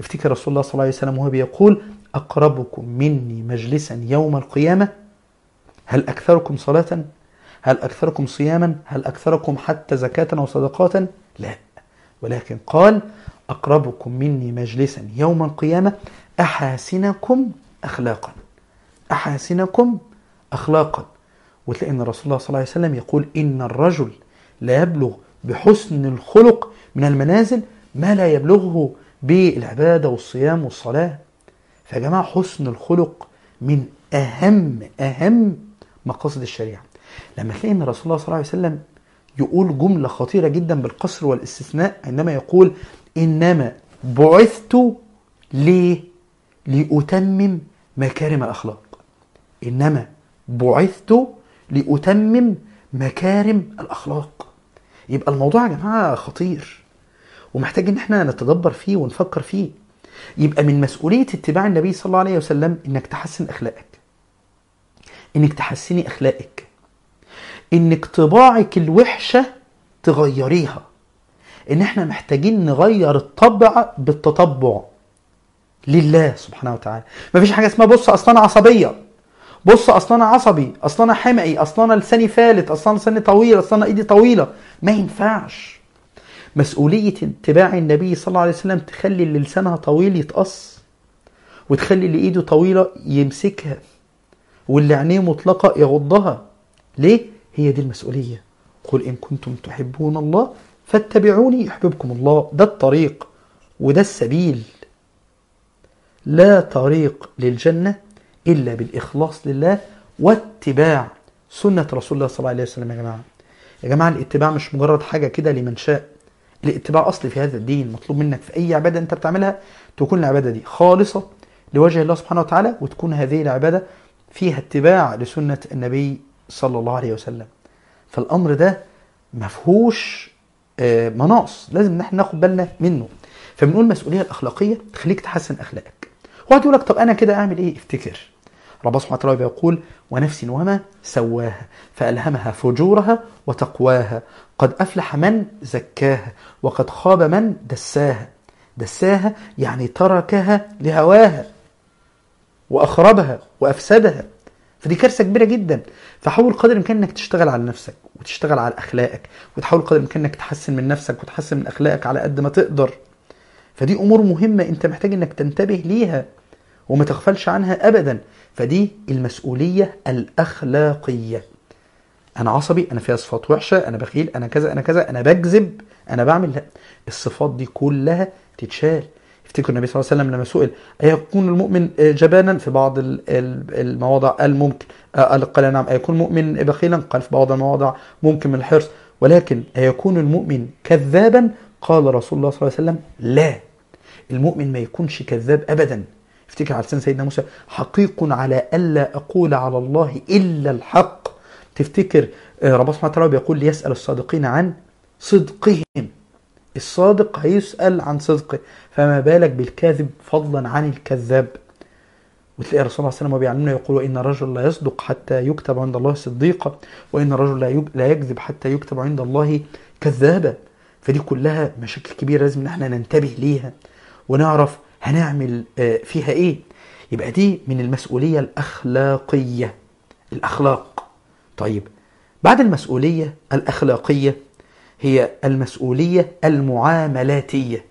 افتكر رسول الله صلى الله عليه وسلم وهو بيقول أقربكم مني مجلسا يوم القيامة؟ هل أكثركم صلاة؟ هل أكثركم صياما؟ هل أكثركم حتى زكاة وصدقات لا. ولكن قال أقربكم مني مجلسا يوم القيامة أحاسنكم اخلاقا. أحاسنكم اخلاقا. وتلاقي إن رسول الله صلى الله عليه وسلم يقول إن الرجل لا يبلغ بحسن الخلق من المنازل ما لا يبلغه بالعبادة والصيام والصلاة. فيا جماعة حسن الخلق من أهم أهم مقاصد الشريعة. لما تلاقي إن رسول الله صلى الله عليه وسلم يقول جملة خطيرة جدا بالقصر والإستثناء عندما يقول إنما بعثت ليه لأتمم مكارم الأخلاق. إنما بعثت لأتمم مكارم الأخلاق. يبقى الموضوع يا جماعة خطير ومحتاج إن إحنا نتدبر فيه ونفكر فيه. يبقى من مسؤولية اتباع النبي صلى الله عليه وسلم إنك تحسن أخلاقك. إنك تحسني أخلاقك. انك طباعك الوحشة تغيريها. إن إحنا محتاجين نغير الطبع بالتطبع لله سبحانه وتعالى. مفيش حاجة اسمها بص أصلا أنا عصبية. بص أصلا أنا عصبي. أصلا أنا حمقي. أصلا أنا لساني فالت. أصلا لساني طويل. أصلا أنا إيدي طويلة. ما ينفعش. مسؤولية اتباع النبي صلى الله عليه وسلم تخلي اللي لسانها طويل يتقص وتخلي اللي إيده طويلة يمسكها واللي عينيه مطلقة يغضها. ليه؟ هي دي المسؤولية. قل إن كنتم تحبون الله فاتبعوني يحببكم الله. ده الطريق وده السبيل. لا طريق للجنة إلا بالإخلاص لله واتباع سنة رسول الله صلى الله عليه وسلم يا جماعة. يا جماعة الاتباع مش مجرد حاجة كده لمن شاء. الاتباع أصلي في هذا الدين مطلوب منك في أي عبادة أنت بتعملها تكون العبادة دي خالصة لوجه الله سبحانه وتعالى وتكون هذه العبادة فيها اتباع لسنة النبي صلى الله عليه وسلم. فالأمر ده مفهوش مناص. لازم ان إحنا ناخد بالنا منه. فبنقول المسؤوليه الأخلاقية تخليك تحسن أخلاقك. واحد يقول لك طب أنا كده أعمل إيه؟ افتكر. ربنا سبحانه وتعالى بيقول ونفس وما سواها فألهمها فجورها وتقواها. قد أفلح من زكاها وقد خاب من دساها. دساها يعني تركها لهواها وأخربها وأفسدها. فدي كارثة كبيرة جدا. فحاول قدر الإمكان إنك تشتغل على نفسك وتشتغل على أخلاقك وتحاول قدر الإمكان إنك تحسن من نفسك وتحسن من أخلاقك على قد ما تقدر. فدي أمور مهمة أنت محتاج إنك تنتبه ليها وما تغفلش عنها ابدا. فدي المسؤولية الأخلاقية. أنا عصبي أنا فيها صفات وحشة أنا بخيل أنا كذا أنا كذا أنا بكذب أنا بعمل لا الصفات دي كلها تتشال. افتكر النبي صلى الله عليه وسلم لما سئل أيكون المؤمن جبانا؟ في بعض ال- ال- المواضع قال ممكن آه، قال نعم أيكون المؤمن بخيلا؟ قال في بعض المواضع ممكن من الحرص. ولكن أيكون المؤمن كذابا؟ قال رسول الله صلى الله عليه وسلم لا. المؤمن ما يكونش كذاب أبدا. افتكر على لسان سيدنا موسى حقيق على ألا أقول على الله إلا الحق. تفتكر آه، ربنا سبحانه وتعالى بيقول ليسأل الصادقين عن صدقهم. الصادق هيسأل عن صدقه فما بالك بالكاذب فضلا عن الكذاب؟ وتلاقي الرسول صلى الله عليه وسلم يقول ان الرجل لا يصدق حتى يكتب عند الله صديقا وإن الرجل لا يكذب حتى يكتب عند الله كذابا فدي كلها مشاكل كبيرة لازم إن إحنا ننتبه ليها ونعرف هنعمل آه، فيها إيه. يبقى دي من المسؤولية الأخلاقية. الأخلاق. طيب بعد المسؤولية الأخلاقية هي المسؤولية المعاملاتية.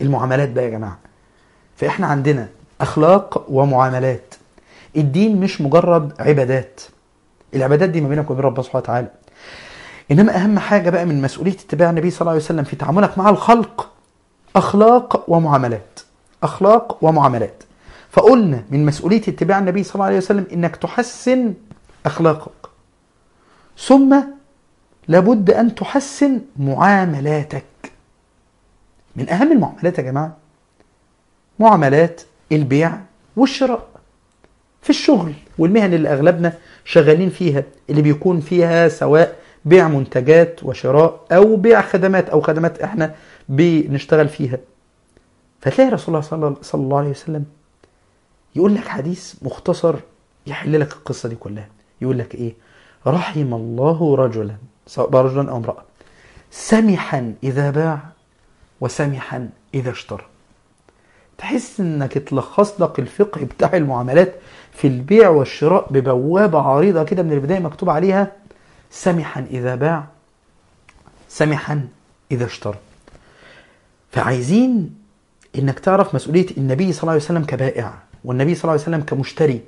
المعاملات بقى يا جماعة. فإحنا عندنا أخلاق ومعاملات. الدين مش مجرد عبادات. العبادات دي ما بينك وبين ربنا سبحانه وتعالى. إنما أهم حاجة بقى من مسؤولية اتباع النبي صلى الله عليه وسلم في تعاملك مع الخلق أخلاق ومعاملات. أخلاق ومعاملات. فقلنا من مسؤولية اتباع النبي صلى الله عليه وسلم إنك تحسن أخلاقك. ثم لابد أن تحسن معاملاتك. من أهم المعاملات يا جماعة؟ معاملات البيع والشراء. في الشغل والمهن اللي أغلبنا شغالين فيها اللي بيكون فيها سواء بيع منتجات وشراء أو بيع خدمات أو خدمات إحنا بنشتغل فيها. فتلاقي رسول الله صلى الله عليه وسلم يقول لك حديث مختصر يحل لك القصة دي كلها. يقول لك إيه؟ رحم الله رجلا. سواء بقى رجلا أو امرأة. سمحا إذا باع وسمحا إذا اشترى. تحس إنك اتلخص لك الفقه بتاع المعاملات في البيع والشراء ببوابة عريضة كده من البداية مكتوب عليها سمحا إذا باع سمحا إذا اشترى. فعايزين إنك تعرف مسؤولية النبي صلى الله عليه وسلم كبائع والنبي صلى الله عليه وسلم كمشتري.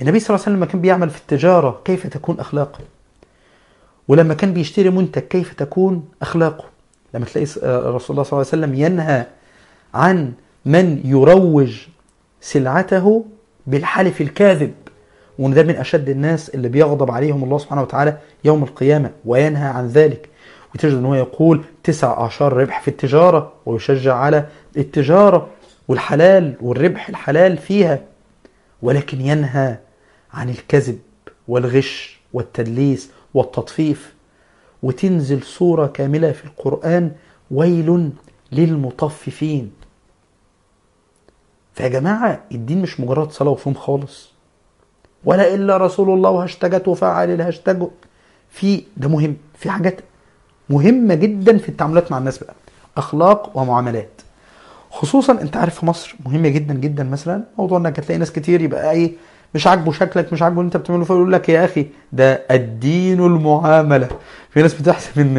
النبي صلى الله عليه وسلم لما كان بيعمل في التجارة كيف تكون أخلاقه؟ ولما كان بيشتري منتج كيف تكون أخلاقه؟ لما تلاقي رسول الله صلى الله عليه وسلم ينهى عن من يروج سلعته بالحلف الكاذب. وإن ده من أشد الناس اللي بيغضب عليهم الله سبحانه وتعالى يوم القيامة وينهى عن ذلك. وتجد إن هو يقول تسع اعشار ربح في التجارة ويشجع على التجارة والحلال والربح الحلال فيها ولكن ينهى عن الكذب والغش والتدليس والتطفيف وتنزل صورة كاملة في القرآن ويل للمطففين. فيا جماعة الدين مش مجرد صلاة وصوم خالص. ولا إلا رسول الله وهاشتاجات وفعل الهاشتاج في ده مهم. في حاجات مهمة جدا في التعاملات مع الناس بقى. أخلاق ومعاملات. خصوصا أنت عارف في مصر مهمة جدا جدا مثلا موضوع إنك هتلاقي ناس كتير يبقى إيه مش عاجبه شكلك مش عاجبه اللي انت بتعمله فيقول لك يا أخي ده الدين المعاملة. في ناس بتحسب إن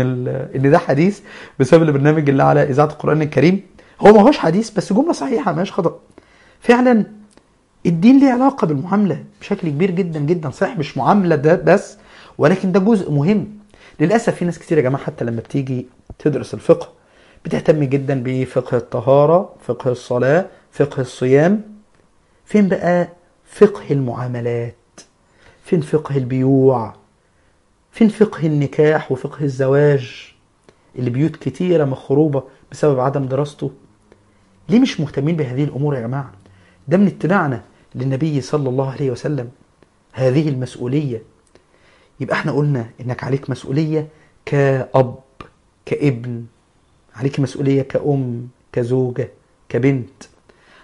إن ده حديث بسبب البرنامج اللي على إذاعة القرآن الكريم. هو ما هوش حديث بس جملة صحيحة ماهيش خطأ. فعلا الدين ليه علاقة بالمعاملة بشكل كبير جدا جدا صحيح. مش معاملة ده بس ولكن ده جزء مهم. للأسف في ناس كتير يا جماعة حتى لما بتيجي تدرس الفقه بتهتم جدا بفقه الطهارة فقه الصلاة فقه الصيام. فين بقى فقه المعاملات فين فقه البيوع فين فقه النكاح وفقه الزواج؟ اللي بيوت كتيرة مخروبة بسبب عدم دراسته. ليه مش مهتمين بهذه الأمور يا جماعة؟ ده من اتباعنا للنبي صلى الله عليه وسلم هذه المسؤولية. يبقى إحنا قلنا إنك عليك مسؤولية كأب كابن عليك مسؤولية كأم كزوجة كبنت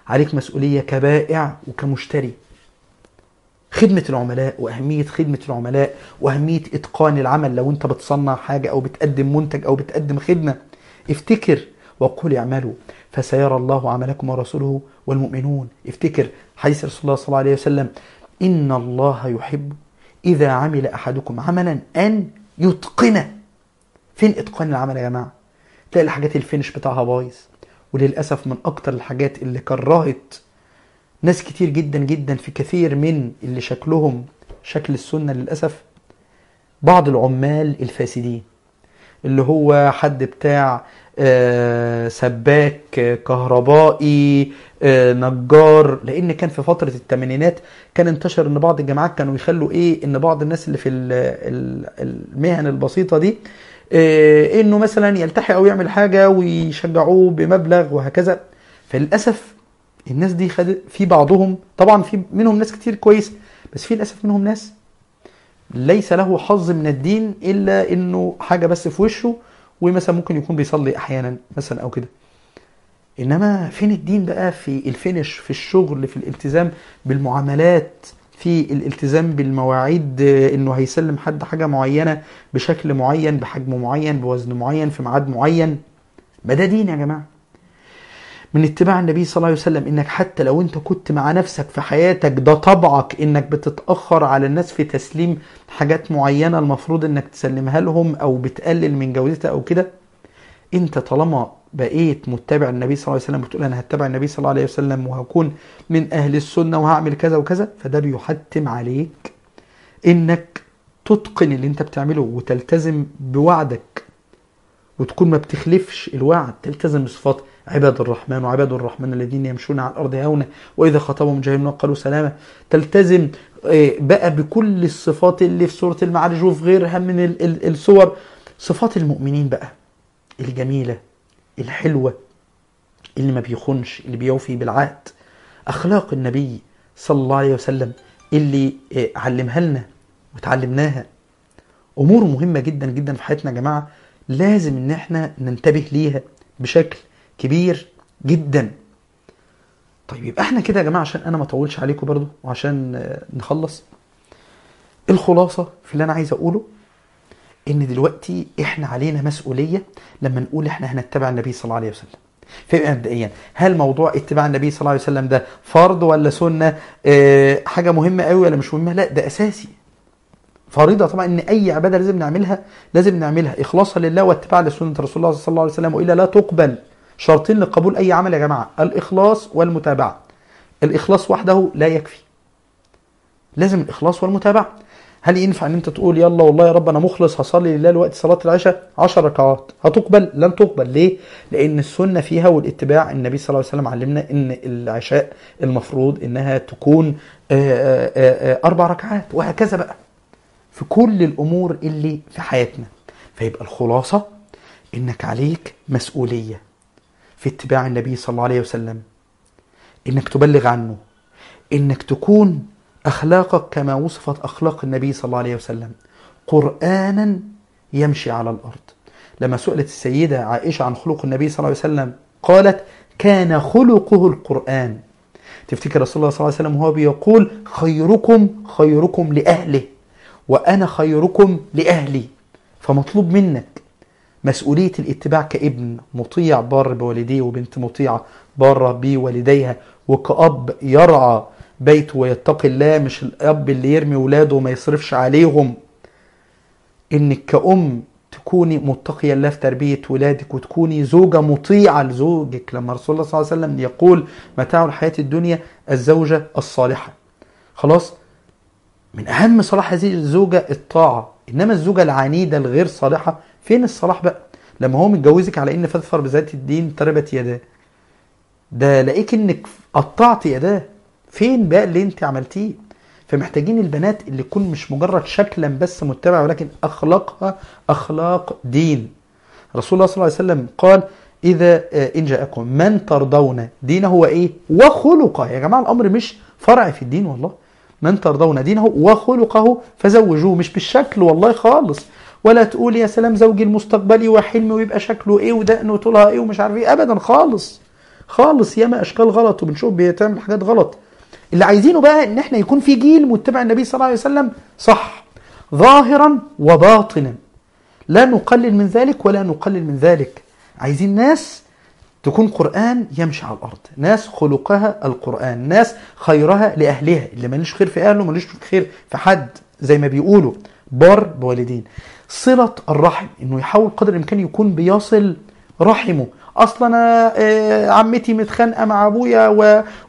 عليك مسؤولية كبائع وكمشتري. خدمة العملاء وأهمية خدمة العملاء وأهمية إتقان العمل. لو أنت بتصنع حاجة أو بتقدم منتج أو بتقدم خدمة افتكر وقل اعملوا فسيرى الله عملكم ورسوله والمؤمنون. افتكر حديث رسول الله صلى الله عليه وسلم إن الله يحب إذا عمل أحدكم عملا أن يتقنه فين إتقان العمل يا جماعة؟ تلاقي الحاجات ال finish بتاعها بايظ وللأسف من أكتر الحاجات اللي كرهت ناس كتير جدا جدا في كثير من اللي شكلهم شكل السنة للأسف بعض العمال الفاسدين اللي هو حد بتاع آه، سباك كهربائي آه، نجار لأن كان في فترة الثمانينات كان انتشر إن بعض الجامعات كانوا يخلوا إيه إن بعض الناس اللي في ال- ال- المهن البسيطة دي آه، إنه مثلا يلتحي أو يعمل حاجة ويشجعوه بمبلغ وهكذا. فللأسف الناس دي خدت في بعضهم طبعا في منهم ناس كتير كويس بس في للأسف منهم ناس ليس له حظ من الدين إلا إنه حاجة بس في وشه ومثلا ممكن يكون بيصلي أحيانا مثلا أو كده. إنما فين الدين بقى؟ في الفينش في الشغل في الالتزام بالمعاملات في الالتزام بالمواعيد إنه هيسلم حد حاجة معينة بشكل معين بحجم معين بوزن معين في ميعاد معين. ما ده دين يا جماعة. من اتباع النبي صلى الله عليه وسلم إنك حتى لو أنت كنت مع نفسك في حياتك ده طبعك إنك بتتأخر على الناس في تسليم حاجات معينة المفروض إنك تسلمها لهم أو بتقلل من جودتها أو كده. أنت طالما بقيت متبع النبي صلى الله عليه وسلم بتقول أنا هتبع النبي صلى الله عليه وسلم وهكون من أهل السنة وهعمل كذا وكذا فده بيحتم عليك إنك تتقن اللي أنت بتعمله وتلتزم بوعدك وتكون ما بتخلفش الوعد تلتزم بصفات. عباد الرحمن وعباد الرحمن الذين يمشون على الأرض هونا وإذا خاطبهم جاهلون قالوا سلاما تلتزم آه، بقى بكل الصفات اللي في سورة المعارج وفي غيرها من ال- ال- السور. صفات المؤمنين بقى الجميلة الحلوة اللي ما بيخونش اللي بيوفي بالعهد. أخلاق النبي صلى الله عليه وسلم اللي آه، علمها لنا وتعلمناها. أمور مهمة جدا جدا في حياتنا يا جماعة لازم إن إحنا ننتبه ليها بشكل كبير جدا. طيب يبقى إحنا كده يا جماعة عشان أنا ما أطولش عليكم برضو وعشان آه، نخلص. الخلاصة في اللي أنا عايز أقوله إن دلوقتي إحنا علينا مسؤولية لما نقول إحنا هنتبع النبي صلى الله عليه وسلم. فيبقى مبدئيا هل موضوع اتباع النبي صلى الله عليه وسلم ده فرض ولا سنة؟ آه حاجة مهمة قوي ولا مش مهمة؟ لا ده أساسي. فريضة طبعا إن أي عبادة لازم نعملها لازم نعملها اخلاصا لله واتباعا لسنة رسول الله صلى الله عليه وسلم وإلا لا تقبل. شرطين لقبول أي عمل يا جماعة الإخلاص والمتابعة. الإخلاص وحده لا يكفي. لازم الإخلاص والمتابعة. هل ينفع إن أنت تقول يلا والله يا رب أنا مخلص هصلي لله وقت صلاة العشاء 10 ركعات؟ هتقبل؟ لن تقبل. ليه؟ لأن السنة فيها والاتباع. النبي صلى الله عليه وسلم علمنا إن العشاء المفروض إنها تكون آه، آه، آه، أربع ركعات وهكذا بقى. في كل الأمور اللي في حياتنا. فيبقى الخلاصة إنك عليك مسؤولية. في اتباع النبي صلى الله عليه وسلم. إنك تبلغ عنه. إنك تكون أخلاقك كما وصفت أخلاق النبي صلى الله عليه وسلم. قرانا يمشي على الأرض. لما سئلت السيدة عائشة عن خلق النبي صلى الله عليه وسلم قالت كان خلقه القرآن. تفتكر رسول الله صلى الله عليه وسلم وهو بيقول خيركم خيركم لأهله وأنا خيركم لأهلي فمطلوب منك مسؤولية الاتباع كابن مطيع بار بوالديه وبنت مطيعة بارة بوالديها وكأب يرعى بيته ويتقي الله مش الأب اللي يرمي ولاده وما يصرفش عليهم. إنك كأم تكوني متقية الله في تربية ولادك وتكوني زوجة مطيعة لزوجك. لما رسول الله صلى الله عليه وسلم يقول متاع الحياة الدنيا الزوجة الصالحة. خلاص؟ من أهم صلاح هذه الزوجة الطاعة. إنما الزوجة العنيدة الغير صالحة فين الصلاح بقى؟ لما هو متجوزك على إن فاظفر بذات الدين تربت يداه. ده لاقيك إنك قطعت يداه. فين بقى اللي أنت عملتيه؟ فمحتاجين البنات اللي تكون مش مجرد شكلا بس متبعة ولكن أخلاقها أخلاق دين. رسول الله صلى الله عليه وسلم قال إذا آه، إن جاءكم من ترضون دينه وإيه وخلقه. يا جماعة الأمر مش فرع في الدين والله. من ترضون دينه وخلقه فزوجوه مش بالشكل والله خالص. ولا تقول يا سلام زوجي المستقبلي وحلمي ويبقى شكله إيه ودقنه وطولها إيه ومش عارف إيه. ابدا خالص. خالص ياما أشكال غلط وبنشوف بيتعمل حاجات غلط. اللي عايزينه بقى إن إحنا يكون في جيل متبع النبي صلى الله عليه وسلم. صح. ظاهرا وباطنا. لا نقلل من ذلك ولا نقلل من ذلك. عايزين ناس تكون قرآن يمشي على الأرض. ناس خلقها القرآن. ناس خيرها لأهلها. اللي ماليش خير في أهله ماليش خير في حد. زي ما بيقولوا بار بوالدين. صلة الرحم إنه يحاول قدر الإمكان يكون بيصل رحمه. أصلا أنا آه، عمتي متخانقة مع أبويا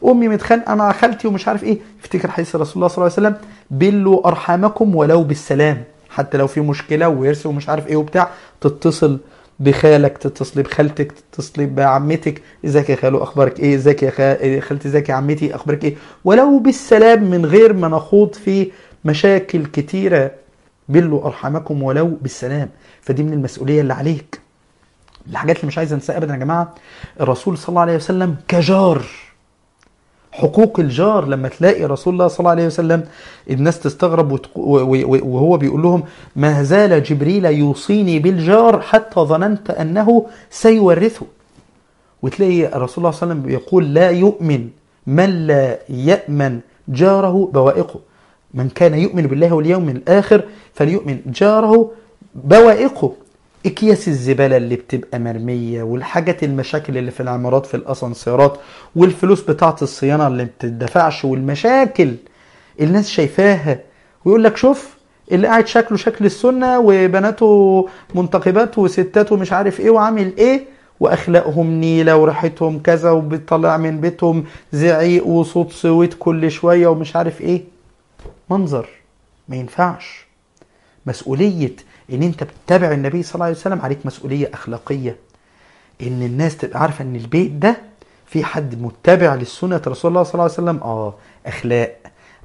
وامي متخانقة مع خالتي ومش عارف إيه. افتكر حديث رسول الله صلى الله عليه وسلم بلوا أرحامكم ولو بالسلام. حتى لو في مشكلة وورث ومش عارف إيه وبتاع تتصل بخالك تتصلي بخالتك تتصلي بعمتك. إزيك يا خالو أخبارك إيه؟ إزيك يا خا- خالتي إزيك يا عمتي؟ أخبارك إيه؟ ولو بالسلام من غير ما نخوض في مشاكل كتيرة. بلوا أرحامكم ولو بالسلام. فدي من المسؤولية اللي عليك. الحاجات اللي مش عايز أنساها ابدا يا جماعة الرسول صلى الله عليه وسلم كجار. حقوق الجار لما تلاقي رسول الله صلى الله عليه وسلم الناس تستغرب وهو بيقول لهم ما زال جبريل يوصيني بالجار حتى ظننت أنه سيورثه. وتلاقي الرسول الله صلى الله عليه وسلم يقول لا يؤمن من لا يأمن جاره بوائقه. من كان يؤمن بالله واليوم الآخر فليؤمن. جاره بوائقه إكياس الزبالة اللي بتبقى مرمية والحاجات المشاكل اللي في العمارات في الأسانسيرات والفلوس بتاعة الصيانة اللي بتدفعش والمشاكل الناس شايفاها. ويقول لك شوف اللي قاعد شكله شكل السنة وبناته منتقبات وستاته مش عارف إيه وعامل إيه وأخلاقهم نيلة وريحتهم كذا وبيطلع من بيتهم زعيق وصوت سويت كل شوية ومش عارف إيه. منظر ما ينفعش. مسؤولية إن أنت بتتابع النبي صلى الله عليه وسلم عليك مسؤولية أخلاقية. إن الناس تبقى عارفة إن البيت ده في حد متبع للسنة رسول الله صلى الله عليه وسلم؟ آه أخلاق.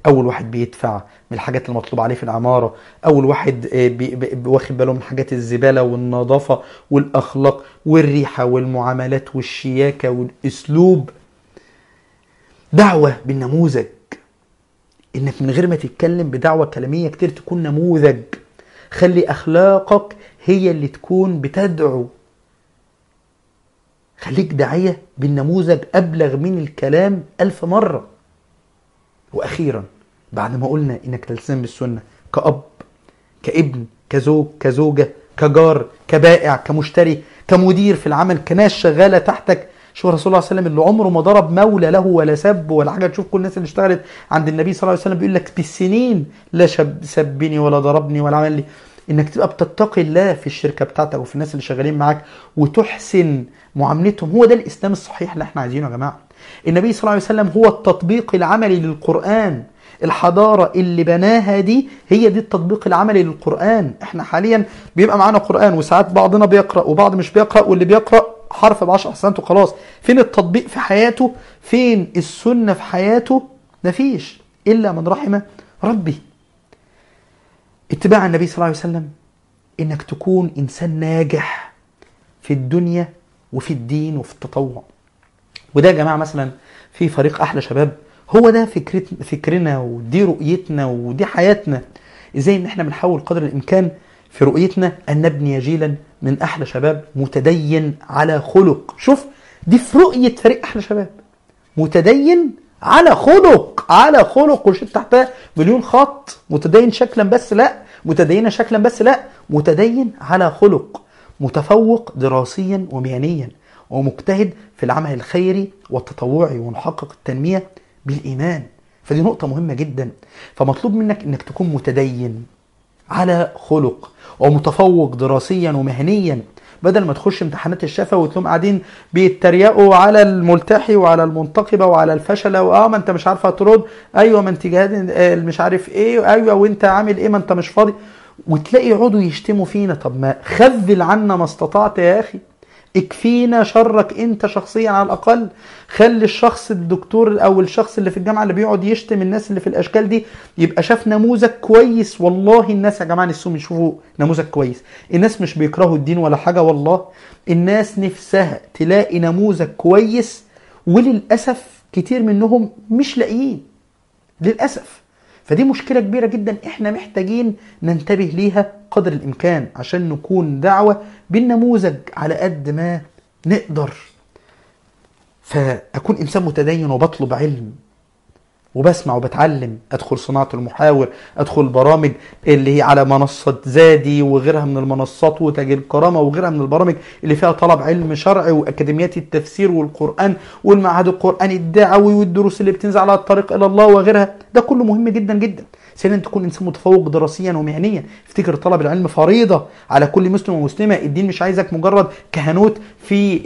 أول واحد بيدفع من الحاجات المطلوب عليه في العمارة. أول واحد آه، واخد باله من حاجات الزبالة والنظافة والأخلاق والريحة والمعاملات والشياكة والأسلوب. دعوة بالنموذج. انك من غير ما تتكلم بدعوة كلامية كتير تكون نموذج. خلي أخلاقك هي اللي تكون بتدعو. خليك داعية بالنموذج أبلغ من الكلام ألف مرة. وأخيرا بعد ما قلنا إنك تلتزم بالسنة كأب كابن كزوج كزوجة كجار كبائع كمشتري كمدير في العمل كناس شغالة تحتك شوف رسول الله صلى الله عليه وسلم اللي عمره ما ضرب مولى له ولا سب ولا حاجة. تشوف كل الناس اللي اشتغلت عند النبي صلى الله عليه وسلم بيقول لك بالسنين لا شب سبني ولا ضربني ولا عمل لي. إنك تبقى بتتقي الله في الشركة بتاعتك وفي الناس اللي شغالين معاك وتحسن معاملتهم. هو ده الإسلام الصحيح اللي إحنا عايزينه يا جماعة. النبي صلى الله عليه وسلم هو التطبيق العملي للقرآن. الحضارة اللي بناها دي هي دي التطبيق العملي للقرآن. إحنا حاليا بيبقى معانا قرآن وساعات بعضنا بيقرأ وبعض مش بيقرأ واللي بيقرأ حرف بعشر حسنات وخلاص. فين التطبيق في حياته؟ فين السنة في حياته؟ مفيش. إلا من رحم ربي. اتباع النبي صلى الله عليه وسلم إنك تكون إنسان ناجح في الدنيا وفي الدين وفي التطوع. وده يا جماعة مثلا في فريق أحلى شباب. هو ده فكرت فكرنا ودي رؤيتنا ودي حياتنا. إزاي إن إحنا بنحاول قدر الإمكان في رؤيتنا أن نبني جيلا من أحلى شباب متدين على خلق. شوف دي في رؤية فريق أحلى شباب. متدين على خلق على خلق. وشوف تحتها مليون خط. متدين شكلا بس لا. متدينة شكلا بس لا. متدين على خلق. متفوق دراسيا ومهنيا. ومجتهد في العمل الخيري والتطوعي ونحقق التنمية بالإيمان. فدي نقطة مهمة جدا. فمطلوب منك إنك تكون متدين على خلق. ومتفوق دراسيا ومهنيا. بدل ما تخش امتحانات الشفا وتلاقيهم قاعدين بيتريقوا على الملتحي وعلى المنتقبة وعلى الفشلة وآه ما أنت مش عارفة ترد. أيوه ما أنت جهاد آه، مش عارف إيه. أيوه وأنت عامل إيه؟ ما أنت مش فاضي. وتلاقي يقعدوا يشتموا فينا. طب ما خذل عنا ما استطعت يا أخي. اكفينا شرك انت شخصيا على الأقل. خلي الشخص الدكتور أو الشخص اللي في الجامعة اللي بيقعد يشتم الناس اللي في الأشكال دي يبقى شاف نموذج كويس. والله الناس يا جماعة نفسهم يشوفوا نموذج كويس. الناس مش بيكرهوا الدين ولا حاجة والله. الناس نفسها تلاقي نموذج كويس وللأسف كتير منهم مش لاقيين. للأسف. فدي مشكلة كبيرة جدا. إحنا محتاجين ننتبه ليها. قدر الإمكان عشان نكون دعوة بالنموذج على قد ما نقدر. فأكون إنسان متدين وبطلب علم وبسمع وبتعلم أدخل صناعة المحاور أدخل برامج اللي هي على منصة زادي وغيرها من المنصات وتاج الكرامة وغيرها من البرامج اللي فيها طلب علم شرعي وأكاديميات التفسير والقرآن والمعهد القرآني الدعوي والدروس اللي بتنزل على الطريق إلى الله وغيرها. ده كله مهم جدا جدا. ثانيا تكون إنسان متفوق دراسيا ومهنيا. افتكر طلب العلم فريضة على كل مسلم ومسلمة. الدين مش عايزك مجرد كهنوت في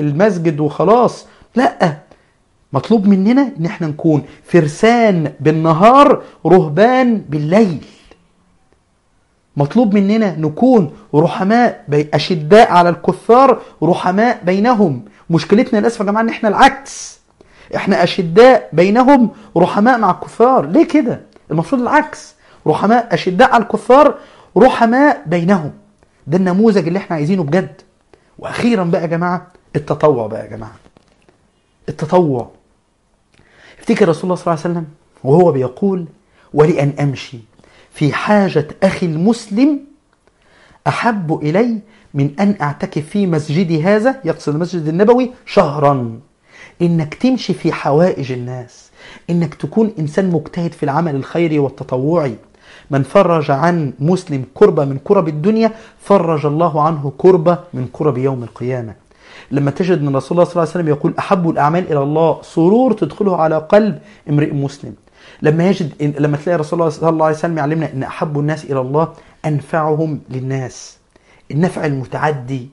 المسجد وخلاص. لا مطلوب مننا إن إحنا نكون فرسان بالنهار رهبان بالليل. مطلوب مننا نكون رحماء بي أشداء على الكفار رحماء بينهم. مشكلتنا للأسف يا جماعة إن إحنا العكس. إحنا أشداء بينهم رحماء مع الكفار. ليه كده؟ المفروض العكس. رحماء أشداء على الكفار رحماء بينهم. ده النموذج اللي إحنا عايزينه بجد. وأخيرا بقى يا جماعة التطوع بقى يا جماعة. التطوع. افتكر رسول الله صلى الله عليه وسلم وهو بيقول ولأن أمشي في حاجة أخي المسلم أحب إلي من أن أعتكف في مسجدي هذا يقصد المسجد النبوي شهرا. إنك تمشي في حوائج الناس. إنك تكون إنسان مجتهد في العمل الخيري والتطوعي. من فرج عن مسلم كربة من كرب الدنيا فرج الله عنه كربة من كرب يوم القيامة. لما تجد من رسول الله صلى الله عليه وسلم يقول أحب الأعمال إلى الله سرور تدخله على قلب امرئ مسلم. لما يجد لما تلاقي رسول الله صلى الله عليه وسلم يعلمنا أن أحب الناس إلى الله أنفعهم للناس. النفع المتعدي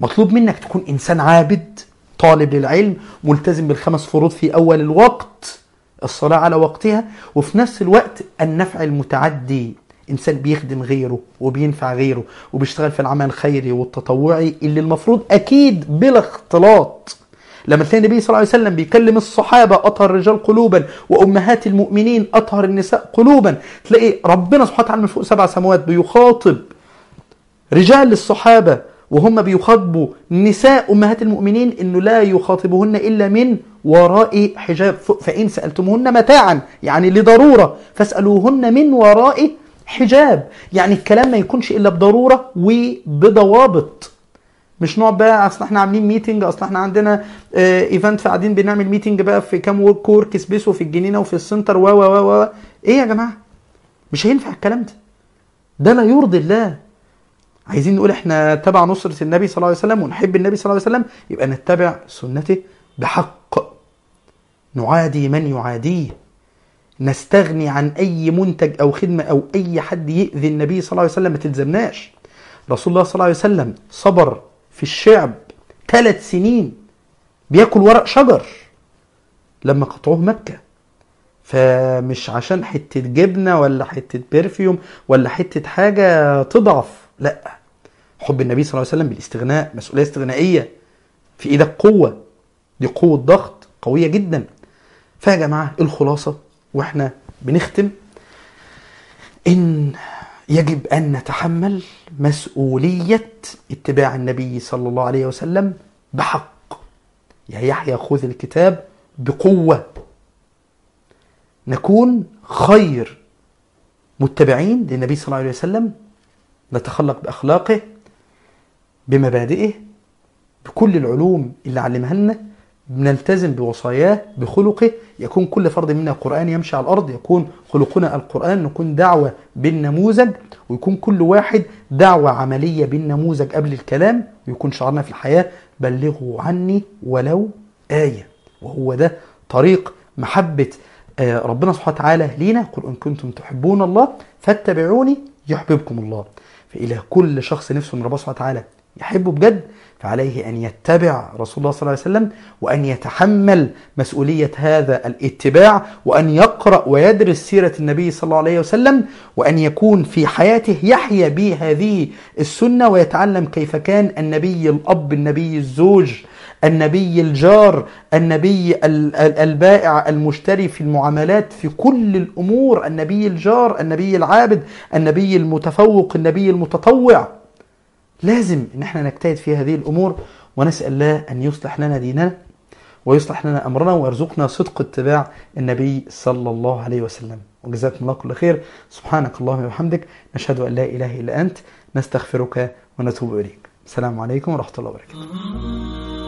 مطلوب منك تكون إنسان عابد. طالب للعلم ملتزم بالخمس فروض في أول الوقت الصلاة على وقتها وفي نفس الوقت النفع المتعدي إنسان بيخدم غيره وبينفع غيره وبيشتغل في العمل الخيري والتطوعي اللي المفروض أكيد بلا اختلاط. لما تلاقي النبي صلى الله عليه وسلم بيكلم الصحابة أطهر الرجال قلوبا وأمهات المؤمنين أطهر النساء قلوبا تلاقي ربنا سبحانه وتعالى من فوق سبع سماوات بيخاطب رجال الصحابة وهم بيخاطبوا نساء أمهات المؤمنين انه لا يخاطبهن إلا من وراء حجاب. فإن سألتموهن متاعا يعني لضرورة فاسألوهن من وراء حجاب. يعني الكلام ما يكونش إلا بضرورة وبضوابط. مش نوع بقى أصل إحنا عاملين meeting أصل إحنا عندنا event فقاعدين بنعمل meeting بقى في كام work workspace وفي الجنينة وفي ال center و و و. إيه يا جماعة؟ مش هينفع الكلام ده. ده لا يرضي الله. عايزين نقول إحنا تبع نصرة النبي صلى الله عليه وسلم ونحب النبي صلى الله عليه وسلم يبقى نتبع سنته بحق. نعادي من يعاديه. نستغني عن أي منتج أو خدمة أو أي حد يؤذي النبي صلى الله عليه وسلم ما تلزمناش. رسول الله صلى الله عليه وسلم صبر في الشعب ثلاث سنين بياكل ورق شجر لما قطعوه مكة. فمش عشان حتة جبنة ولا حتة برفيوم ولا حتة حاجة تضعف لأ. حب النبي صلى الله عليه وسلم بالاستغناء مسؤولية استغنائية في إيدك قوه دي قوة ضغط قوية جدا. فيا جماعة الخلاصة؟ وإحنا بنختم. إن يجب أن نتحمل مسؤولية اتباع النبي صلى الله عليه وسلم بحق. يا يحيى خذ الكتاب بقوة. نكون خير متبعين للنبي صلى الله عليه وسلم نتخلق بأخلاقه بمبادئه بكل العلوم اللي علمها لنا نلتزم بوصاياه بخلقه. يكون كل فرد منا قرآن يمشي على الأرض يكون خلقنا القرآن نكون دعوة بالنموذج. ويكون كل واحد دعوة عملية بالنموذج قبل الكلام. ويكون شعارنا في الحياة بلغوا عني ولو آية. وهو ده طريق محبة ربنا سبحانه وتعالى لينا. قل إن كنتم تحبون الله فاتبعوني يحببكم الله. فإلى كل شخص نفسه من ربنا سبحانه وتعالى. يحبه بجد فعليه أن يتبع رسول الله صلى الله عليه وسلم وأن يتحمل مسؤولية هذا الاتباع وأن يقرأ ويدرس سيرة النبي صلى الله عليه وسلم وأن يكون في حياته يحيا بهذه السنة ويتعلم كيف كان النبي الأب النبي الزوج النبي الجار النبي البائع المشتري في المعاملات في كل الأمور النبي الجار النبي العابد النبي المتفوق النبي المتطوع. لازم إن إحنا نجتهد في هذه الأمور ونسأل الله أن يصلح لنا ديننا ويصلح لنا أمرنا ويرزقنا صدق اتباع النبي صلى الله عليه وسلم. وجزاكم الله كل خير. سبحانك اللهم وبحمدك. نشهد أن لا إله إلا أنت. نستغفرك ونتوب إليك. السلام عليكم ورحمة الله وبركاته.